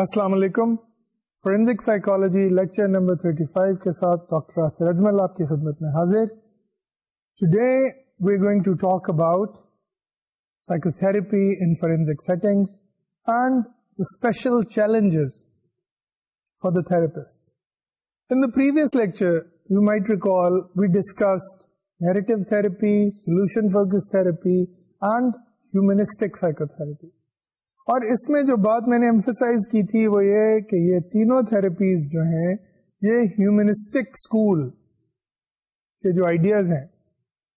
السلام علیکم۔ Forensic psychology lecture number 35 کے ساتھ ڈاکٹر آصر اجمل آپ کی خدمت میں حاضر۔ Today we going to talk about psychotherapy in forensic setting and special challenges for the therapist in the previous lecture you might recall we discussed narrative therapy solution focus therapy and humanistic psychotherapy اور اس میں جو بات میں نے emphasize کی تھی وہ یہ کہ یہ تینوں تھراپیز جو ہیں، یہ ہیومنسٹک اسکول کے جو آئیڈیاز ہیں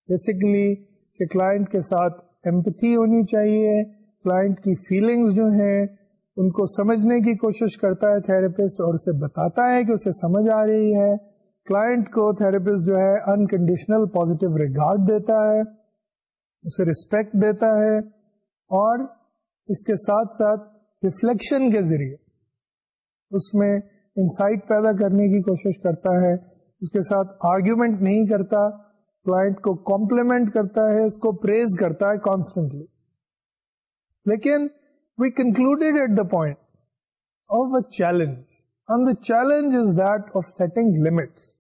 بیسیکلی کہ کلائنٹ کے ساتھ ایمپتھی ہونی چاہیے کلائنٹ کی فیلنگز جو ہیں، ان کو سمجھنے کی کوشش کرتا ہے تھراپسٹ اور اسے بتاتا ہے کہ اسے سمجھ آ رہی ہے۔ کلائنٹ کو تھراپسٹ جو ہے انکنڈیشنل پازیٹیو ریگارڈ دیتا ہے، اسے رسپیکٹ دیتا ہے اور اس کے ساتھ ساتھ ریفلیکشن کے ذریعے اس میں انسائٹ پیدا کرنے کی کوشش کرتا ہے، اس کے ساتھ آرگیومنٹ نہیں کرتا کلائنٹ کو کمپلیمنٹ کرتا ہے، اس کو پریز کرتا ہے کانسٹنٹلی لیکن we concluded at the point of a challenge and the challenge is that of setting limits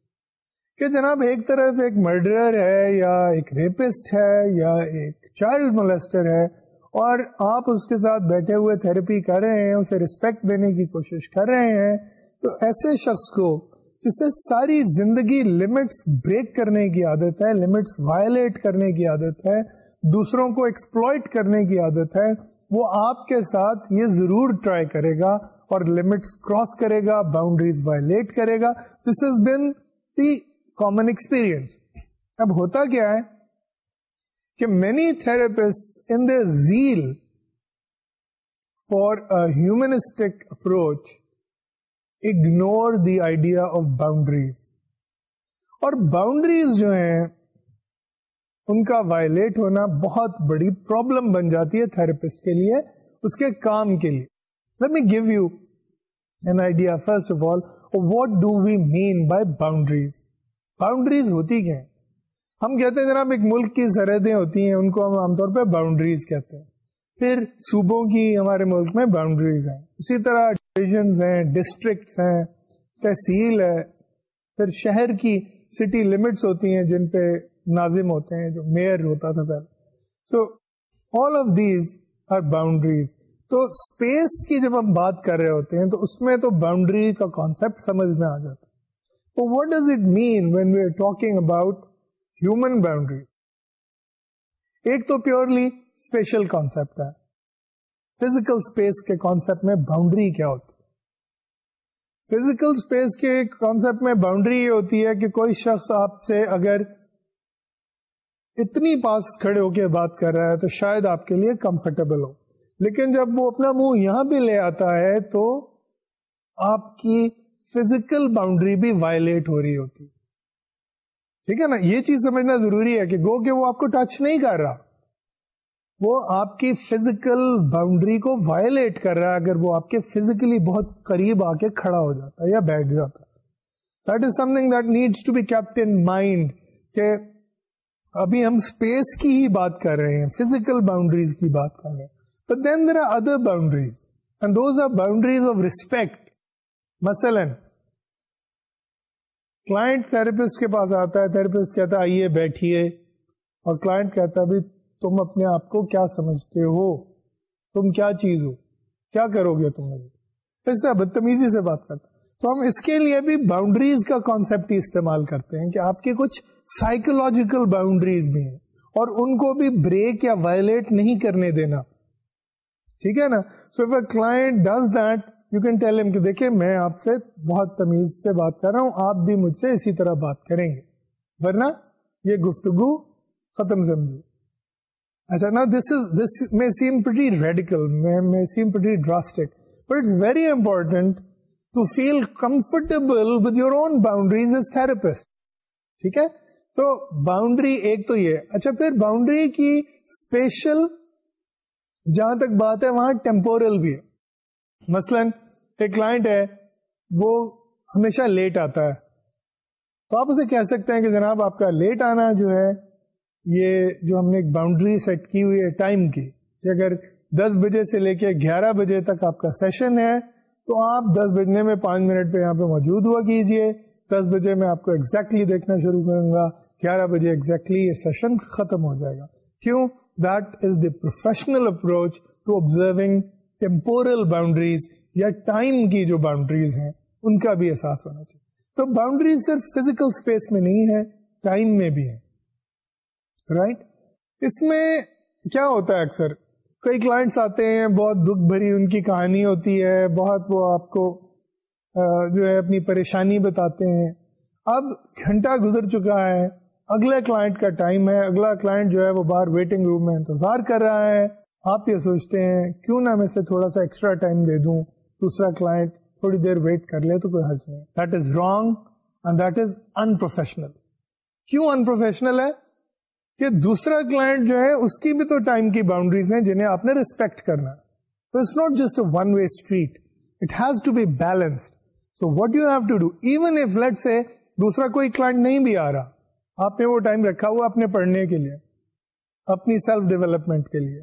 کہ جناب ایک طرف ایک مرڈرر ہے یا ایک ریپسٹ ہے یا ایک چائلڈ مولسٹر ہے اور آپ اس کے ساتھ بیٹھے ہوئے تھراپی کر رہے ہیں، اسے رسپیکٹ دینے کی کوشش کر رہے ہیں، تو ایسے شخص کو جسے ساری زندگی لمٹس بریک کرنے کی عادت ہے لمٹس وائلیٹ کرنے کی عادت ہے، دوسروں کو ایکسپلوئٹ کرنے کی عادت ہے، وہ آپ کے ساتھ یہ ضرور ٹرائی کرے گا اور لمٹس کراس کرے گا باؤنڈریز وائلیٹ کرے گا۔ This is been the common experience اب ہوتا کیا ہے؟ کہ many therapist in the zeal for humanistic approach ignore the idea of boundaries اور باؤنڈریز جو ہیں، ان کا وائلیٹ ہونا بہت بڑی پرابلم بن جاتی ہے تھراپسٹ کے لیے، اس کے کام کے لیے. Let me give you an idea first of all what do we mean by boundaries boundaries ہوتی کیا ہیں؟ ہم کہتے ہیں جناب ایک ملک کی سرحدیں ہوتی ہیں، ان کو ہم عام طور پہ باؤنڈریز کہتے ہیں۔ پھر صوبوں کی ہمارے ملک میں باؤنڈریز ہیں۔ اسی طرح ڈویژنز ہیں ڈسٹرکٹس ہیں، تحصیل ہے۔ پھر شہر کی سٹی لمٹس ہوتی ہیں جن پہ نازم ہوتے ہیں، جو میئر ہوتا تھا پہلے۔ So all of these are boundaries تو اسپیس کی جب ہم بات کر رہے ہوتے ہیں، تو اس میں تو باؤنڈری کا کانسیپٹ سمجھ میں آ جاتا۔ ہے what does it mean when we are talking about human boundary. ایک تو پیورلی اسپیشل کانسپٹ ہے۔ فزیکل اسپیس کے کانسپٹ میں باؤنڈری کیا ہوتی فزیکل اسپیس کے کانسپٹ میں باؤنڈری یہ ہوتی ہے کہ کوئی شخص آپ سے اگر اتنی پاس کھڑے ہو کے بات کر رہا ہے تو شاید آپ کے لیے کمفرٹیبل ہو۔ لیکن جب وہ اپنا منہ یہاں بھی لے آتا ہے تو آپ کی فزیکل باؤنڈری بھی وائلیٹ ہو رہی ہوتی۔ ٹھیک ہے نا؟ یہ چیز سمجھنا ضروری ہے کہ گو کہ وہ آپ کو ٹچ نہیں کر رہا۔ وہ آپ کی فزیکل باؤنڈری کو وائلیٹ کر رہا ہے اگر وہ آپ کے فزیکلی بہت قریب آ کے کھڑا ہو جاتا ہے یا بیٹھ جاتا ہے۔ That is something that needs to be kept in mind کہ ابھی ہم اسپیس کی ہی بات کر رہے ہیں فزیکل باؤنڈریز کی بات کر رہے ہیں۔ But then there are other boundaries and those are boundaries of respect مثلاً کلائنٹ تھراپسٹ کے پاس آتا ہے تھراپسٹ کہتا ہے، آئیے، بیٹھیے۔ اور کلائنٹ کہتا ہے تم اپنے آپ کو کیا سمجھتے ہو؟ تم کیا چیز ہو؟ کیا کرو گے تم؟ مجھے اس طرح بدتمیزی سے بات کرتا تو ہم اس کے لیے بھی باؤنڈریز کا کانسیپٹ ہی استعمال کرتے ہیں کہ آپ کی کچھ سائیکولوجیکل باؤنڈریز بھی ہیں اور ان کو بھی بریک یا وائلیٹ نہیں کرنے دینا۔ ٹھیک ہے نا؟ So if a client does that you can tell کہ دیکھیں میں آپ سے بہت تمیز سے بات کر رہا ہوں آپ بھی مجھ سے اسی طرح بات کریں گے ورنہ یہ گفتگو ختم سمجھو اچھا نا دس از دس میں سیم پٹی ریڈیکل میں seem pretty drastic but it's very important to feel comfortable with your own boundaries as therapist ٹھیک ہے تو باؤنڈری ایک تو یہ اچھا پھر باؤنڈری کی اسپیشل جہاں تک بات ہے وہاں ٹیمپورل بھی ہے مثلاً ایک کلائنٹ ہے، وہ ہمیشہ لیٹ آتا ہے۔ تو آپ اسے کہہ سکتے ہیں کہ جناب آپ کا لیٹ آنا جو ہے، یہ جو ہم نے ایک باؤنڈری سیٹ کی ہوئی ہے ٹائم کی، کہ اگر دس بجے سے لے کے گیارہ بجے تک آپ کا سیشن ہے، تو آپ دس بجنے میں پانچ منٹ پہ یہاں پہ موجود ہوا کیجیے۔ دس بجے میں آپ کو ایگزیکٹلی دیکھنا شروع کروں گا۔ گیارہ بجے ایگزیکٹلی یہ سیشن ختم ہو جائے گا۔ کیوں؟ That is the professional approach to observing temporal boundaries یا ٹائم کی جو باؤنڈریز ہیں، ان کا بھی احساس ہونا چاہیے۔ تو باؤنڈریز صرف فزیکل اسپیس میں نہیں ہے ٹائم میں بھی ہے رائٹ right? اس میں کیا ہوتا ہے اکثر؟ کئی کلائنٹس آتے ہیں، بہت دکھ بھری ان کی کہانی ہوتی ہے، بہت وہ آپ کو جو ہے اپنی پریشانی بتاتے ہیں۔ اب گھنٹہ گزر چکا ہے، اگلے کلائنٹ کا ٹائم ہے، اگلا کلائنٹ جو ہے وہ باہر ویٹنگ روم میں انتظار کر رہا ہے۔ آپ یہ سوچتے ہیں، کیوں نہ میں سے تھوڑا سا ایکسٹرا ٹائم دے دوں؟ دوسرا کلائنٹ تھوڑی دیر ویٹ کر لے تو کوئی حرج نہیں۔ That is wrong and that is unprofessional کیوں ان پروفیشنل ہے؟ کہ دوسرا کلائنٹ جو ہے اس کی بھی تو ٹائم کی باؤنڈریز ہیں جنہیں آپ نے ریسپیکٹ کرنا۔ تو it's not just a one way street it has to be balanced so what you have to do even if let say دوسرا کوئی کلائنٹ نہیں بھی آ رہا آپ نے وہ ٹائم رکھا ہوا اپنے پڑھنے کے لیے اپنی سیلف ڈیولپمنٹ کے لیے۔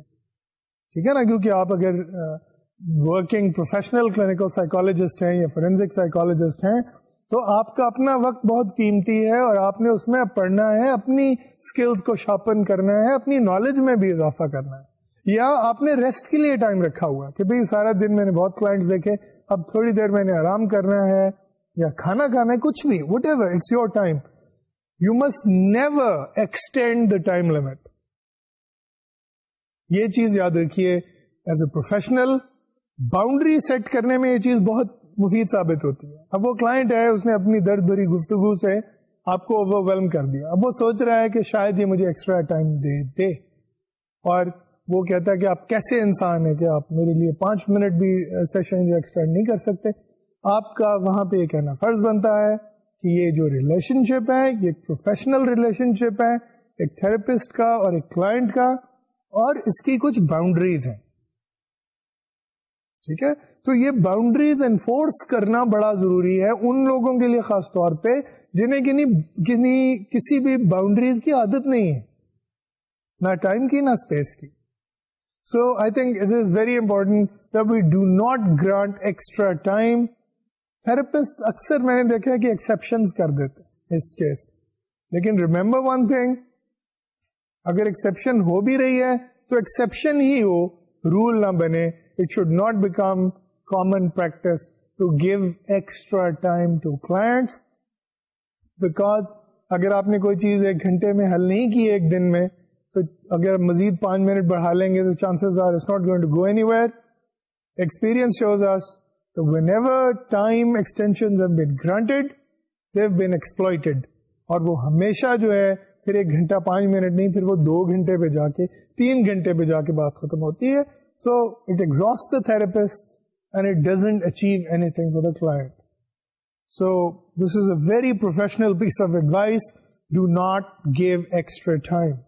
ٹھیک ہے نا؟ کیونکہ آپ اگر uh, working professional clinical psychologist ہیں یا فورینسک سائیکولوجسٹ ہیں، تو آپ کا اپنا وقت بہت قیمتی ہے اور آپ نے اس میں پڑھنا ہے، اپنی اسکلس کو شارپن کرنا ہے، اپنی نالج میں بھی اضافہ کرنا ہے. یا آپ نے ریسٹ کے لیے ٹائم رکھا ہوا کہ بھائی سارا دن میں نے بہت کلائنٹ دیکھے، اب تھوڑی دیر میں نے آرام کرنا ہے یا کھانا کھانا ہے، کچھ بھی whatever it's your time you must never extend the time limit یہ چیز یاد رکھیے as a professional boundary set کرنے میں یہ چیز بہت مفید ثابت ہوتی ہے۔ اب وہ کلائنٹ ہے، اس نے اپنی درد بھری گفتگو سے آپ کو اوور ویلم کر دیا۔ اب وہ سوچ رہا ہے کہ شاید یہ مجھے ایکسٹرا ٹائم دے دے۔ اور وہ کہتا ہے کہ آپ کیسے انسان ہیں کہ آپ میرے لیے پانچ منٹ بھی سیشن جو ایکسٹینڈ نہیں کر سکتے۔ آپ کا وہاں پہ یہ کہنا فرض بنتا ہے کہ یہ جو ریلیشن شپ ہے، یہ ایک پروفیشنل ریلیشن شپ ہے، ایک تھراپسٹ کا اور ایک کلائنٹ کا۔ اور اس کی کچھ باؤنڈریز ہیں۔ ٹھیک ہے؟ تو یہ باؤنڈریز انفورس کرنا بڑا ضروری ہے ان لوگوں کے لیے خاص طور پہ جنہیں کنی کسی بھی باؤنڈریز کی عادت نہیں ہے، نہ ٹائم کی، نہ اسپیس کی۔ So I think it is very important we do not grant extra time therapist اکثر میں نے دیکھا کہ ایکسپشن کر دیتے اس کیس لیکن ریمبر ون تھنگ اگر ایکسپشن ہو بھی رہی ہے تو ایکسپشن ہی ہو رول نہ بنے۔ It should not become common practice to give extra time to clients because اگر آپ نے کوئی چیز ایک گھنٹے میں حل نہیں کی ایک دن میں، تو اگر مزید پانچ منٹ بڑھا لیں گے تو chances are it's not going to go anywhere experience shows us whenever time extension granted they've been exploited اور وہ ہمیشہ جو ہے، پھر ایک گھنٹہ پانچ منٹ نہیں، پھر وہ دو گھنٹے پہ جا کے، تین گھنٹے پہ جا کے بات ختم ہوتی ہے۔ So it exhaust the therapist and it doesn't achieve anything for the client. So this is a very professional piece of advice. Do not give extra time.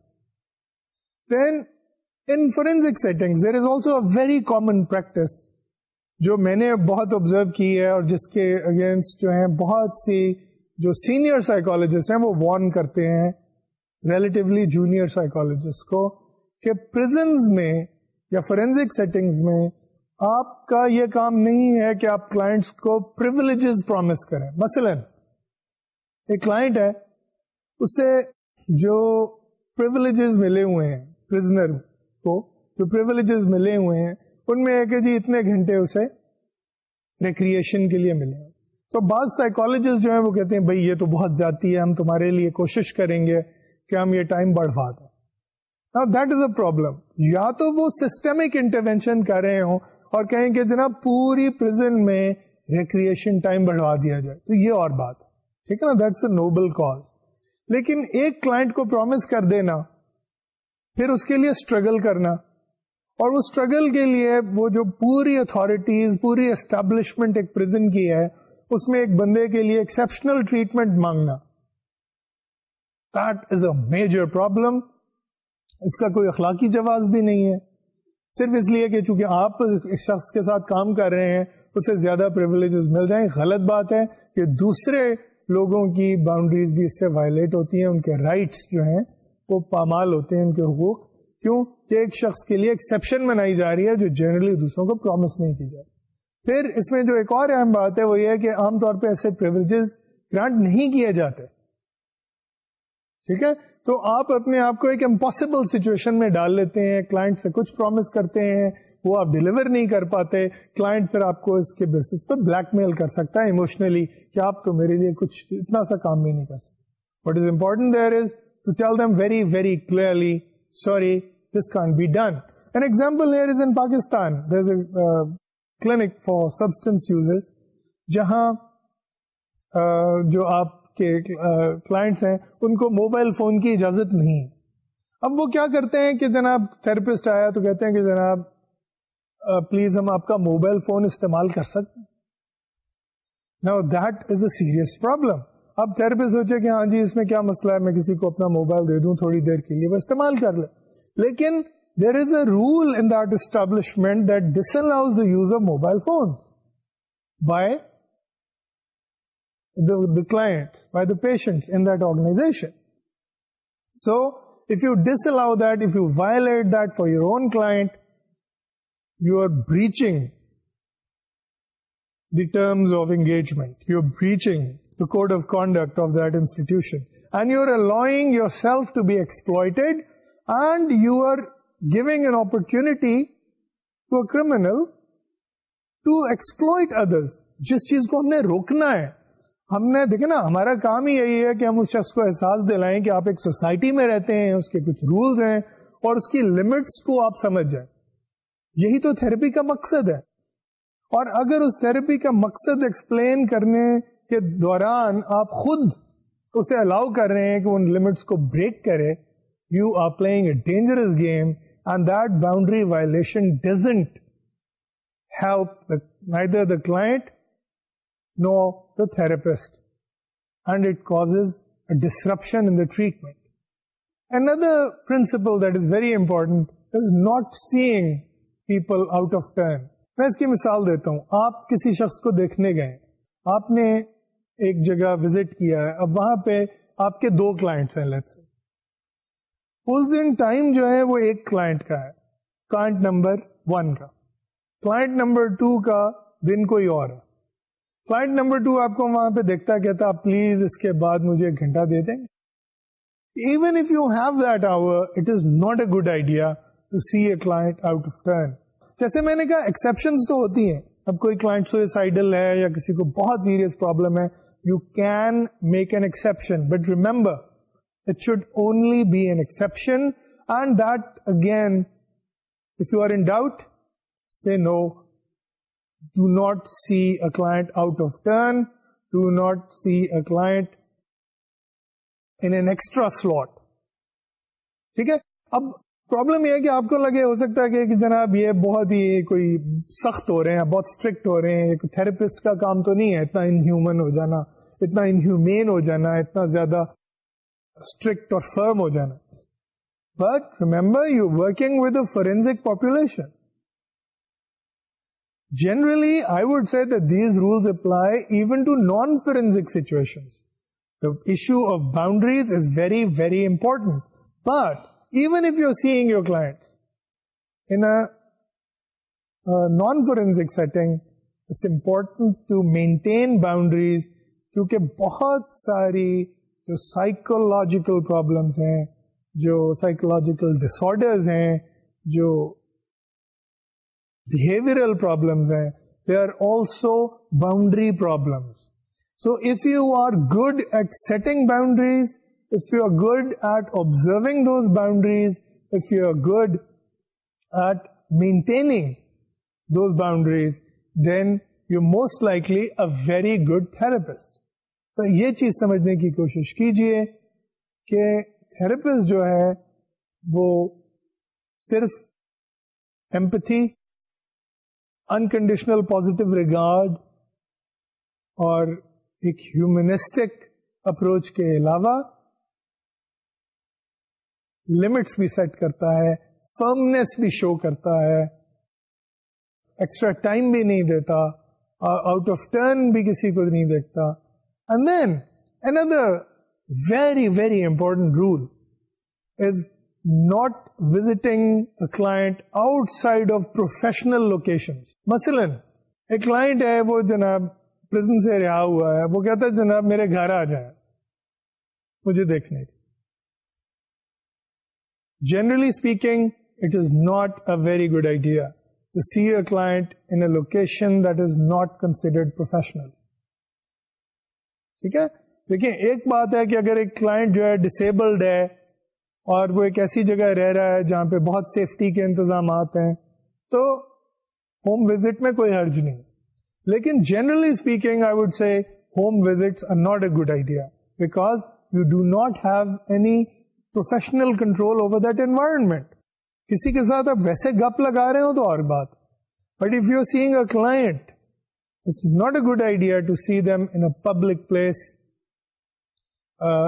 Then in forensic settings, there is also a very common practice جو میں نے بہت observe کی ہے اور جس کے against جو ہیں بہت سی جو سینئر سائیکولوجسٹ ہیں وہ وارن کرتے ہیں ریلیٹیولی جونیئر سائیکولوجسٹ کو کہ پرزنس میں یا فورینزک سیٹنگز میں آپ کا یہ کام نہیں ہے کہ آپ کلائنٹس کو پرولیجز پرومس کریں۔ مثلا ایک کلائنٹ ہے، اسے جو پرولیجز ملے ہوئے ہیں پرزنر کو جو پرولیجز ملے ہوئے ہیں، ان میں ہے کہ جی اتنے گھنٹے اسے ریکریشن کے لیے ملے ہیں۔ تو بعض سائیکولوجسٹ جو ہیں وہ کہتے ہیں، بھائی یہ تو بہت زیادتی ہے، ہم تمہارے لیے کوشش کریں گے کہ ہم یہ ٹائم بڑھوا دیں۔ دیٹ از اے پرابلم یا تو وہ سسٹمک انٹروینشن کر رہے ہوں اور کہیں کہ جناب پوری پرزن میں ریکریشن ٹائم بڑھوا دیا جائے۔ تو یہ اور بات ٹھیک ہے نا؟ دیٹس اے نوبل کاز لیکن ایک کلائنٹ کو پرومس کر دینا، پھر اس کے لیے اسٹرگل کرنا۔ اور وہ اسٹرگل کے لیے وہ جو پوری اتارٹیز پوری اسٹیبلشمنٹ ایک پرزن کی ہے، اس میں ایک بندے کے لیے ایکسپشنل ٹریٹمنٹ مانگنا۔ That is a major problem اس کا کوئی اخلاقی جواز بھی نہیں ہے۔ صرف اس لیے کہ چونکہ آپ اس شخص کے ساتھ کام کر رہے ہیں، اسے زیادہ پرولیجز مل جائیں۔ غلط بات ہے کہ دوسرے لوگوں کی باؤنڈریز بھی اس سے وائلیٹ ہوتی ہیں، ان کے رائٹس جو ہیں وہ پامال ہوتے ہیں ان کے حقوق۔ کیوں؟ کہ ایک شخص کے لیے ایکسپشن بنائی جا رہی ہے جو جنرلی دوسروں کو پرومس نہیں کی جاتی پھر اس میں جو ایک اور اہم بات ہے، وہ یہ ہے کہ عام طور پہ ایسے پرولیجز گرانٹ نہیں کیے جاتے۔ ٹھیک ہے؟ تو آپ اپنے آپ کو ایک امپاسبل سچویشن میں ڈال لیتے ہیں کلائنٹ سے کچھ پرومس کرتے ہیں وہ آپ ڈلیور نہیں کر پاتے کلائنٹ پھر آپ کو اس کے بیسس پہ بلیک میل کر سکتا ہے اموشنلی کہ آپ تو میرے لیے کچھ اتنا سا کام بھی نہیں کر سکتے۔ What is important there is to tell them very very clearly sorry this can't be done an example here is in Pakistan there is a clinic for substance uses جہاں uh, جو آپ کے کلائنٹس ہیں، ان کو mobile phone کی اجازت نہیں۔ اب وہ کیا کرتے ہیں کہ جناب تھراپسٹ آیا تو کہتے ہیں کہ جناب پلیز ہم آپ کا موبائل فون استعمال کر سکتے نا that is a serious problem اب تھراپسٹ سوچے کہ ہاں جی اس میں کیا مسئلہ ہے؟ میں کسی کو اپنا موبائل دے دوں، تھوڑی دیر کے لیے وہ استعمال کر لے۔ لیکن there is a rule in that establishment that disallows the use of mobile phone by the client, by the patients in that organization. So, if you disallow that, if you violate that for your own client, you are breaching the terms of engagement. You're breaching the code of conduct of that institution. And you're allowing yourself to be exploited, and you are giving an opportunity to a criminal to exploit others. جس چیز کو ہم نے روکنا ہے ہم نے دیکھے نا، ہمارا کام ہی یہی ہے کہ ہم اس شخص کو احساس دلائیں کہ آپ ایک سوسائٹی میں رہتے ہیں، اس کے کچھ رولز ہیں اور اس کی لمٹس کو آپ سمجھ جائیں۔ یہی تو تھراپی کا مقصد ہے۔ اور اگر اس تھراپی کا مقصد ایکسپلین کرنے کے دوران آپ خود اسے الاؤ کر رہے ہیں کہ ان لمٹس کو بریک کرے you are playing a dangerous game and that boundary violation doesn't help neither the client nor the therapist and it cause a disruption in the treatment Another principle that is very important is not seeing people out of turn میں اس کی مثال دیتا ہوں. آپ کسی شخص کو دیکھنے گئے. آپ نے ایک جگہ وزٹ کیا ہے. اب وہاں پہ آپ کے دو کلائنٹس ہیں لیٹ سے اس دن ٹائم جو ہے وہ ایک کلائنٹ کا ہے. کلائنٹ نمبر ون کا. کلائنٹ نمبر ٹو کا دن کوئی اور ہے. کلائنٹ نمبر ٹو آپ کو وہاں پہ دیکھتا کہتا آپ پلیز اس کے بعد مجھے ایک گھنٹہ دے دیں. Even if you have that hour it is not a good idea to see a client out of turn جیسے میں نے کہا ایکسپشن تو ہوتی ہیں. اب کوئی کلائنٹ سوئسائڈل ہے یا کسی کو بہت سیریس پرابلم ہے you can make an exception but remember it should only be an exception and that again if you are in doubt see no do not see a client out of turn do not see a client in an extra slot ٹھیک ہے؟ اب problem یہ ہے کہ آپ کو لگے ہو سکتا ہے کہ جناب یہ بہت ہی کوئی سخت ہو رہے ہیں، بہت اسٹرکٹ ہو رہے ہیں، ایک تھراپسٹ کا کام تو نہیں ہے اتنا انہیومن ہو جانا، اتنا انہیومین ہو جانا، اتنا زیادہ اسٹرکٹ اور فرم ہو جانا۔ But remember you working with a forensic population generally I would see these rules apply even to non forensic situation issue of boundaries is very very important but even if you're seeing your clients in a, a non-forensic setting, it's important to maintain boundaries. کیونکہ بہت ساری جو psychological problems ہیں جو psychological ڈس ہیں جو behavioral problems ہیں they are also boundary problems. So if you are good at setting boundaries, if you are good at observing those boundaries, if you are good at maintaining those boundaries, then you're most likely a very good therapist. تو یہ چیز سمجھنے کی کوشش کیجیے کہ therapist جو ہے وہ صرف ایمپتھی انکنڈیشنل پازیٹو ریگارڈ اور ایک ہیومنسٹک اپروچ کے علاوہ لمٹس بھی سیٹ کرتا ہے فرمنیس بھی شو کرتا ہے ایکسٹرا ٹائم بھی نہیں دیتا آؤٹ آف ٹرن بھی کسی کو نہیں دیکھتا. And then another very very important rule is not visiting client outside of professional location مثلاً، ایک کلائنٹ ہے، وہ جناب پرزن سے رہا ہوا ہے، وہ کہتا ہے، جناب میرے گھر آ جائے مجھے دیکھنے کی generally speaking it is not a very good idea to see a client in a location that is not considered professional ٹھیک ہے؟ دیکھیں، ایک بات ہے کہ اگر ایک کلائنٹ جو ہے ڈسیبلڈ ہے اور وہ ایک ایسی جگہ رہ رہا ہے جہاں پہ بہت سیفٹی کے انتظامات ہیں۔ تو ہوم وزٹ میں کوئی حرج نہیں۔ لیکن generally speaking I would say home visit are not a good idea because you do not have any professional control over that environment کسی کے ساتھ آپ ویسے گپ لگا رہے ہو تو اور بات۔ But if you are seeing a client it's not a good idea to see them in public place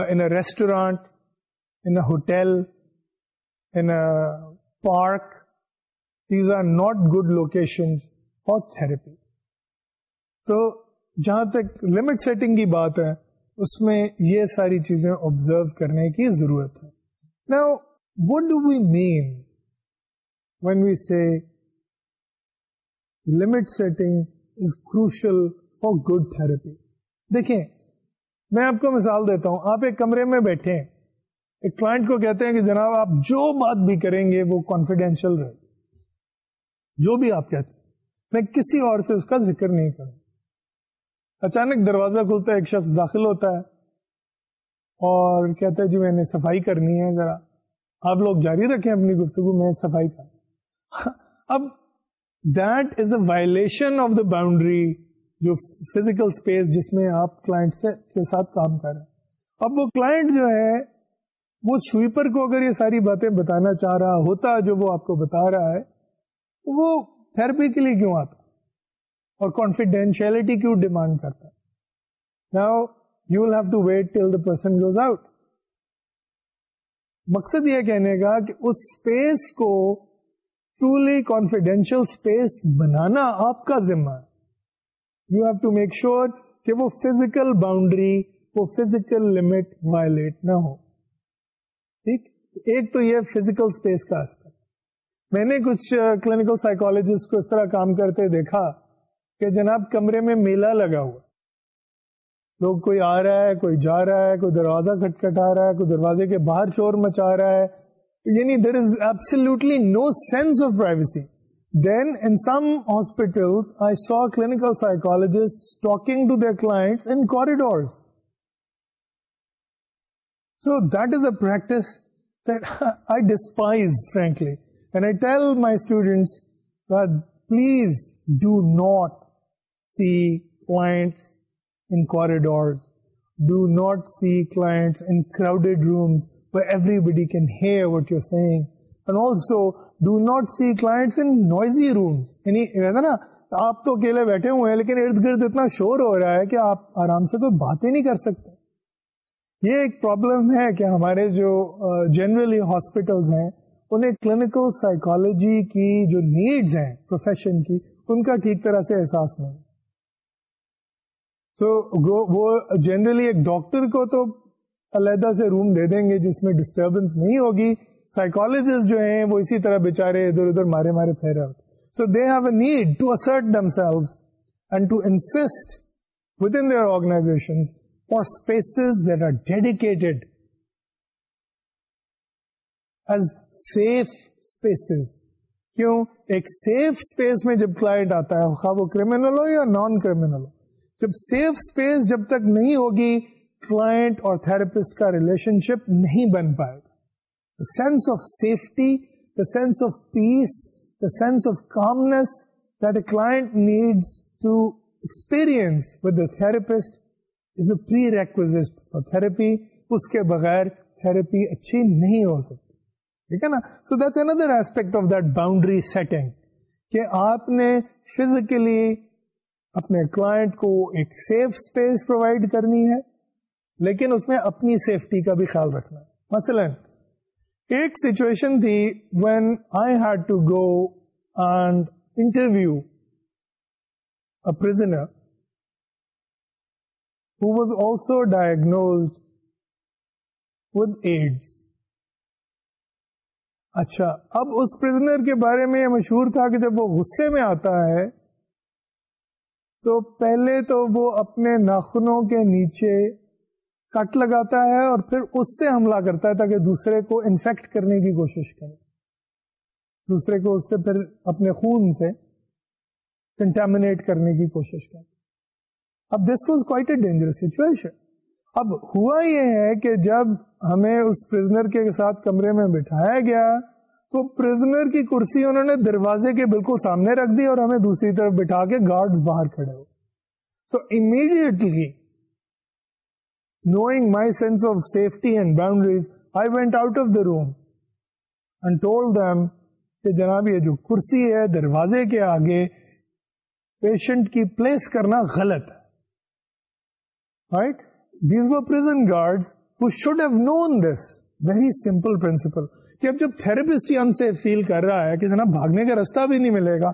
in restaurant in a hotel, in a park. These are not good locations for therapy. تو جہاں تک limit setting کی بات ہے اس میں یہ ساری چیزیں آبزرو کرنے کی ضرورت ہے نا what do we mean when we see limit setting is crucial for good therapy دیکھیں میں آپ کو مثال دیتا ہوں آپ ایک کمرے میں بیٹھے ہیں ایک کلائنٹ کو کہتے ہیں کہ جناب آپ جو بات بھی کریں گے وہ کانفیڈینشیل رہے جو بھی آپ کہتے ہیں۔ میں کسی اور سے اس کا ذکر نہیں کروں۔ اچانک دروازہ کھلتا ہے، ایک شخص داخل ہوتا ہے اور کہتا ہے جی میں نے صفائی کرنی ہے ذرا۔ آپ لوگ جاری رکھیں اپنی گفتگو، میں صفائی کر اب that is a violation of the boundary جو فزیکل اسپیس جس میں آپ کلائنٹ سے کے ساتھ کام کر رہے ہیں۔ اب وہ کلائنٹ جو ہے وہ سویپر کو اگر یہ ساری باتیں بتانا چاہ رہا ہوتا جو وہ آپ کو بتا رہا ہے تو وہ تھراپی کے لیے کیوں آتا؟ اور کانفیڈینشیلٹی کیوں ڈیمانڈ کرتا؟ Now you will have to wait till the person goes out مقصد یہ کہنے کا کہ اس اسپیس کو ٹرولی کانفیڈینشیل اسپیس بنانا آپ کا ذمہ ہے۔ You have to make sure کہ وہ فزیکل باؤنڈری وہ فزیکل لمٹ وائلیٹ نہ ہو۔ ایک تو یہ فزیکل اسپیس کا آسپیکٹ میں نے کچھ کلینکل سائیکولوجسٹ کو اس طرح کام کرتے دیکھا کہ جناب کمرے میں میلہ لگا ہوا لوگ کوئی آ رہا ہے، کوئی جا رہا ہے، کوئی دروازہ کھٹکھٹا رہا ہے، کوئی دروازے کے باہر شور مچا رہا ہے۔ یعنی there is absolutely no sense of privacy then in some hospital I saw clinical psychologist talking to their clients in corridors So that is a practice that I despise, frankly. And I tell my students that please do not see clients in corridors. Do not see clients in crowded rooms where everybody can hear what you're saying. And also, do not see clients in noisy rooms. نا آپ تو اکیلے بیٹھے ہوئے ہیں لیکن ارد گرد اتنا شور ہو رہا ہے کہ آپ آرام سے کوئی باتیں نہیں کر سکتے یہ ایک پرابلم ہے کہ ہمارے جو جنرلی ہاسپٹلس ہیں، انہیں کلینکل سائیکالوجی کی جو نیڈز ہیں پروفیشن کی، ان کا ٹھیک طرح سے احساس نہیں۔ تو وہ جنرلی ایک ڈاکٹر کو تو علیحدہ سے روم دے دیں گے جس میں ڈسٹربینس نہیں ہوگی۔ سائیکولوجسٹ جو ہیں، وہ اسی طرح بےچارے ادھر ادھر مارے مارے پھیرے ہوتے so they have a need to assert themselves and to insist within their organization for spaces that are dedicated as safe spaces کیوں؟ ایک سیف اسپیس میں جب کلائنٹ آتا ہے، خواہ وہ کریمنل ہو یا نان کریمنل ہو، جب سیف اسپیس جب تک نہیں ہوگی کلائنٹ اور تھراپسٹ کا ریلیشن شپ نہیں بن پائے گا۔ Sense of safety the sense of peace the sense of calmness that a client needs to experience with the therapist is a prerequisite for therapy اس کے بغیر تھراپی اچھی نہیں ہو سکتی۔ ٹھیک ہے نا؟ So that's another aspect of that boundary setting کہ آپ نے فزیکلی اپنے کلائنٹ کو ایک سیف اسپیس پرووائڈ کرنی ہے، لیکن اس میں اپنی سیفٹی کا بھی خیال رکھنا۔ ہے مثلا، ایک سچویشن تھی when I had to go and interview prisoner was also diagnose with AIDS اچھا اب اس پرزنر کے بارے میں یہ مشہور تھا کہ جب وہ غصے میں آتا ہے، تو پہلے تو وہ اپنے ناخنوں کے نیچے کٹ لگاتا ہے اور پھر اس سے حملہ کرتا ہے تاکہ دوسرے کو انفیکٹ کرنے کی کوشش کرے۔ دوسرے کو اس سے پھر اپنے خون سے کنٹامنیٹ کرنے کی کوشش کرے۔ اب this was quite a dangerous situation اب ہوا یہ ہے کہ جب ہمیں اس پرزنر کے ساتھ کمرے میں بٹھایا گیا، تو پرزنر کی کرسی انہوں نے دروازے کے بالکل سامنے رکھ دی اور ہمیں دوسری طرف بٹھا کے گارڈز باہر کھڑے ہو so immediately knowing my sense of safety and boundaries I went out of the room and told them کہ جناب یہ جو کرسی ہے دروازے کے آگے پیشنٹ کی پلیس کرنا غلط ہے۔ Right these prison guard should have known this very simple principle کہ اب جب تھراپسٹ ہی ہم فیل کر رہا ہے کہ جناب بھاگنے کا رستہ بھی نہیں ملے گا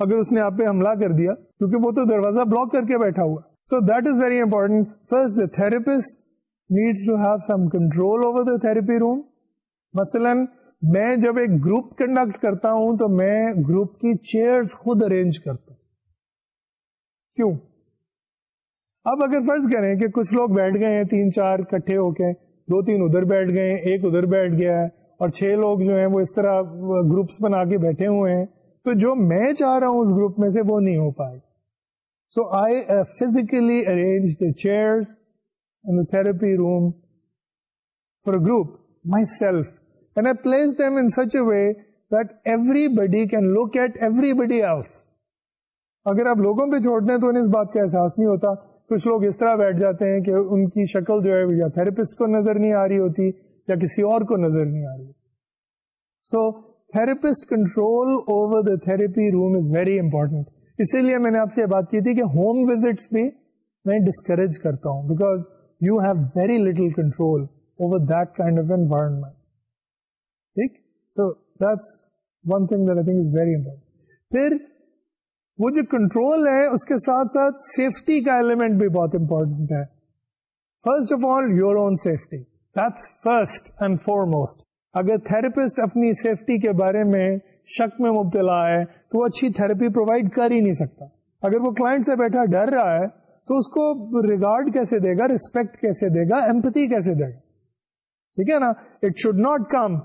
اگر اس نے آپ پہ حملہ کر دیا کیونکہ وہ تو دروازہ بلاک کر کے بیٹھا ہوا so that is very important first the therapist needs to have some control over the therapy room مثلاً میں جب ایک گروپ کنڈکٹ کرتا ہوں تو میں گروپ کی چیئر خود ارینج کرتا ہوں کیوں اب اگر فرض کریں کہ کچھ لوگ بیٹھ گئے ہیں، تین چار کٹھے ہو کے، دو تین ادھر بیٹھ گئے ہیں، ایک ادھر بیٹھ گیا ہے، اور چھ لوگ جو ہیں وہ اس طرح گروپس بنا کے بیٹھے ہوئے ہیں، تو جو میں چاہ رہا ہوں اس گروپ میں سے وہ نہیں ہو پائے۔ So I physically arrange the chair therapy room for group myself and I place them in such a way that everybody can look at everybody else اگر آپ لوگوں پہ چھوڑ دیں تو انہیں اس بات کا احساس نہیں ہوتا۔ کچھ لوگ اس طرح بیٹھ جاتے ہیں کہ ان کی شکل جو ہے یا تھراپسٹ کو نظر نہیں آ رہی ہوتی یا کسی اور کو نظر نہیں آ رہی so therapist control over the therapy room is very important اسی لیے میں نے آپ سے یہ بات کی تھی کہ ہوم وزٹس بھی میں ڈسکریج کرتا ہوں because you have very little control over that kind of environment ٹھیک؟ So that's one thing that I think is very important پھر وہ جو کنٹرول ہے، اس کے ساتھ ساتھ سیفٹی کا ایلیمنٹ بھی بہت امپورٹنٹ ہے۔ First of all your own safety that's first and foremost اگر تھراپسٹ اپنی سیفٹی کے بارے میں شک میں مبتلا ہے، تو وہ اچھی تھراپی پرووائڈ کر ہی نہیں سکتا۔ اگر وہ کلائنٹ سے بیٹھا ڈر رہا ہے، تو اس کو ریگارڈ کیسے دے گا ریسپیکٹ کیسے دے گا ایمپتی کیسے دے گا؟ ٹھیک ہے نا؟ It should not come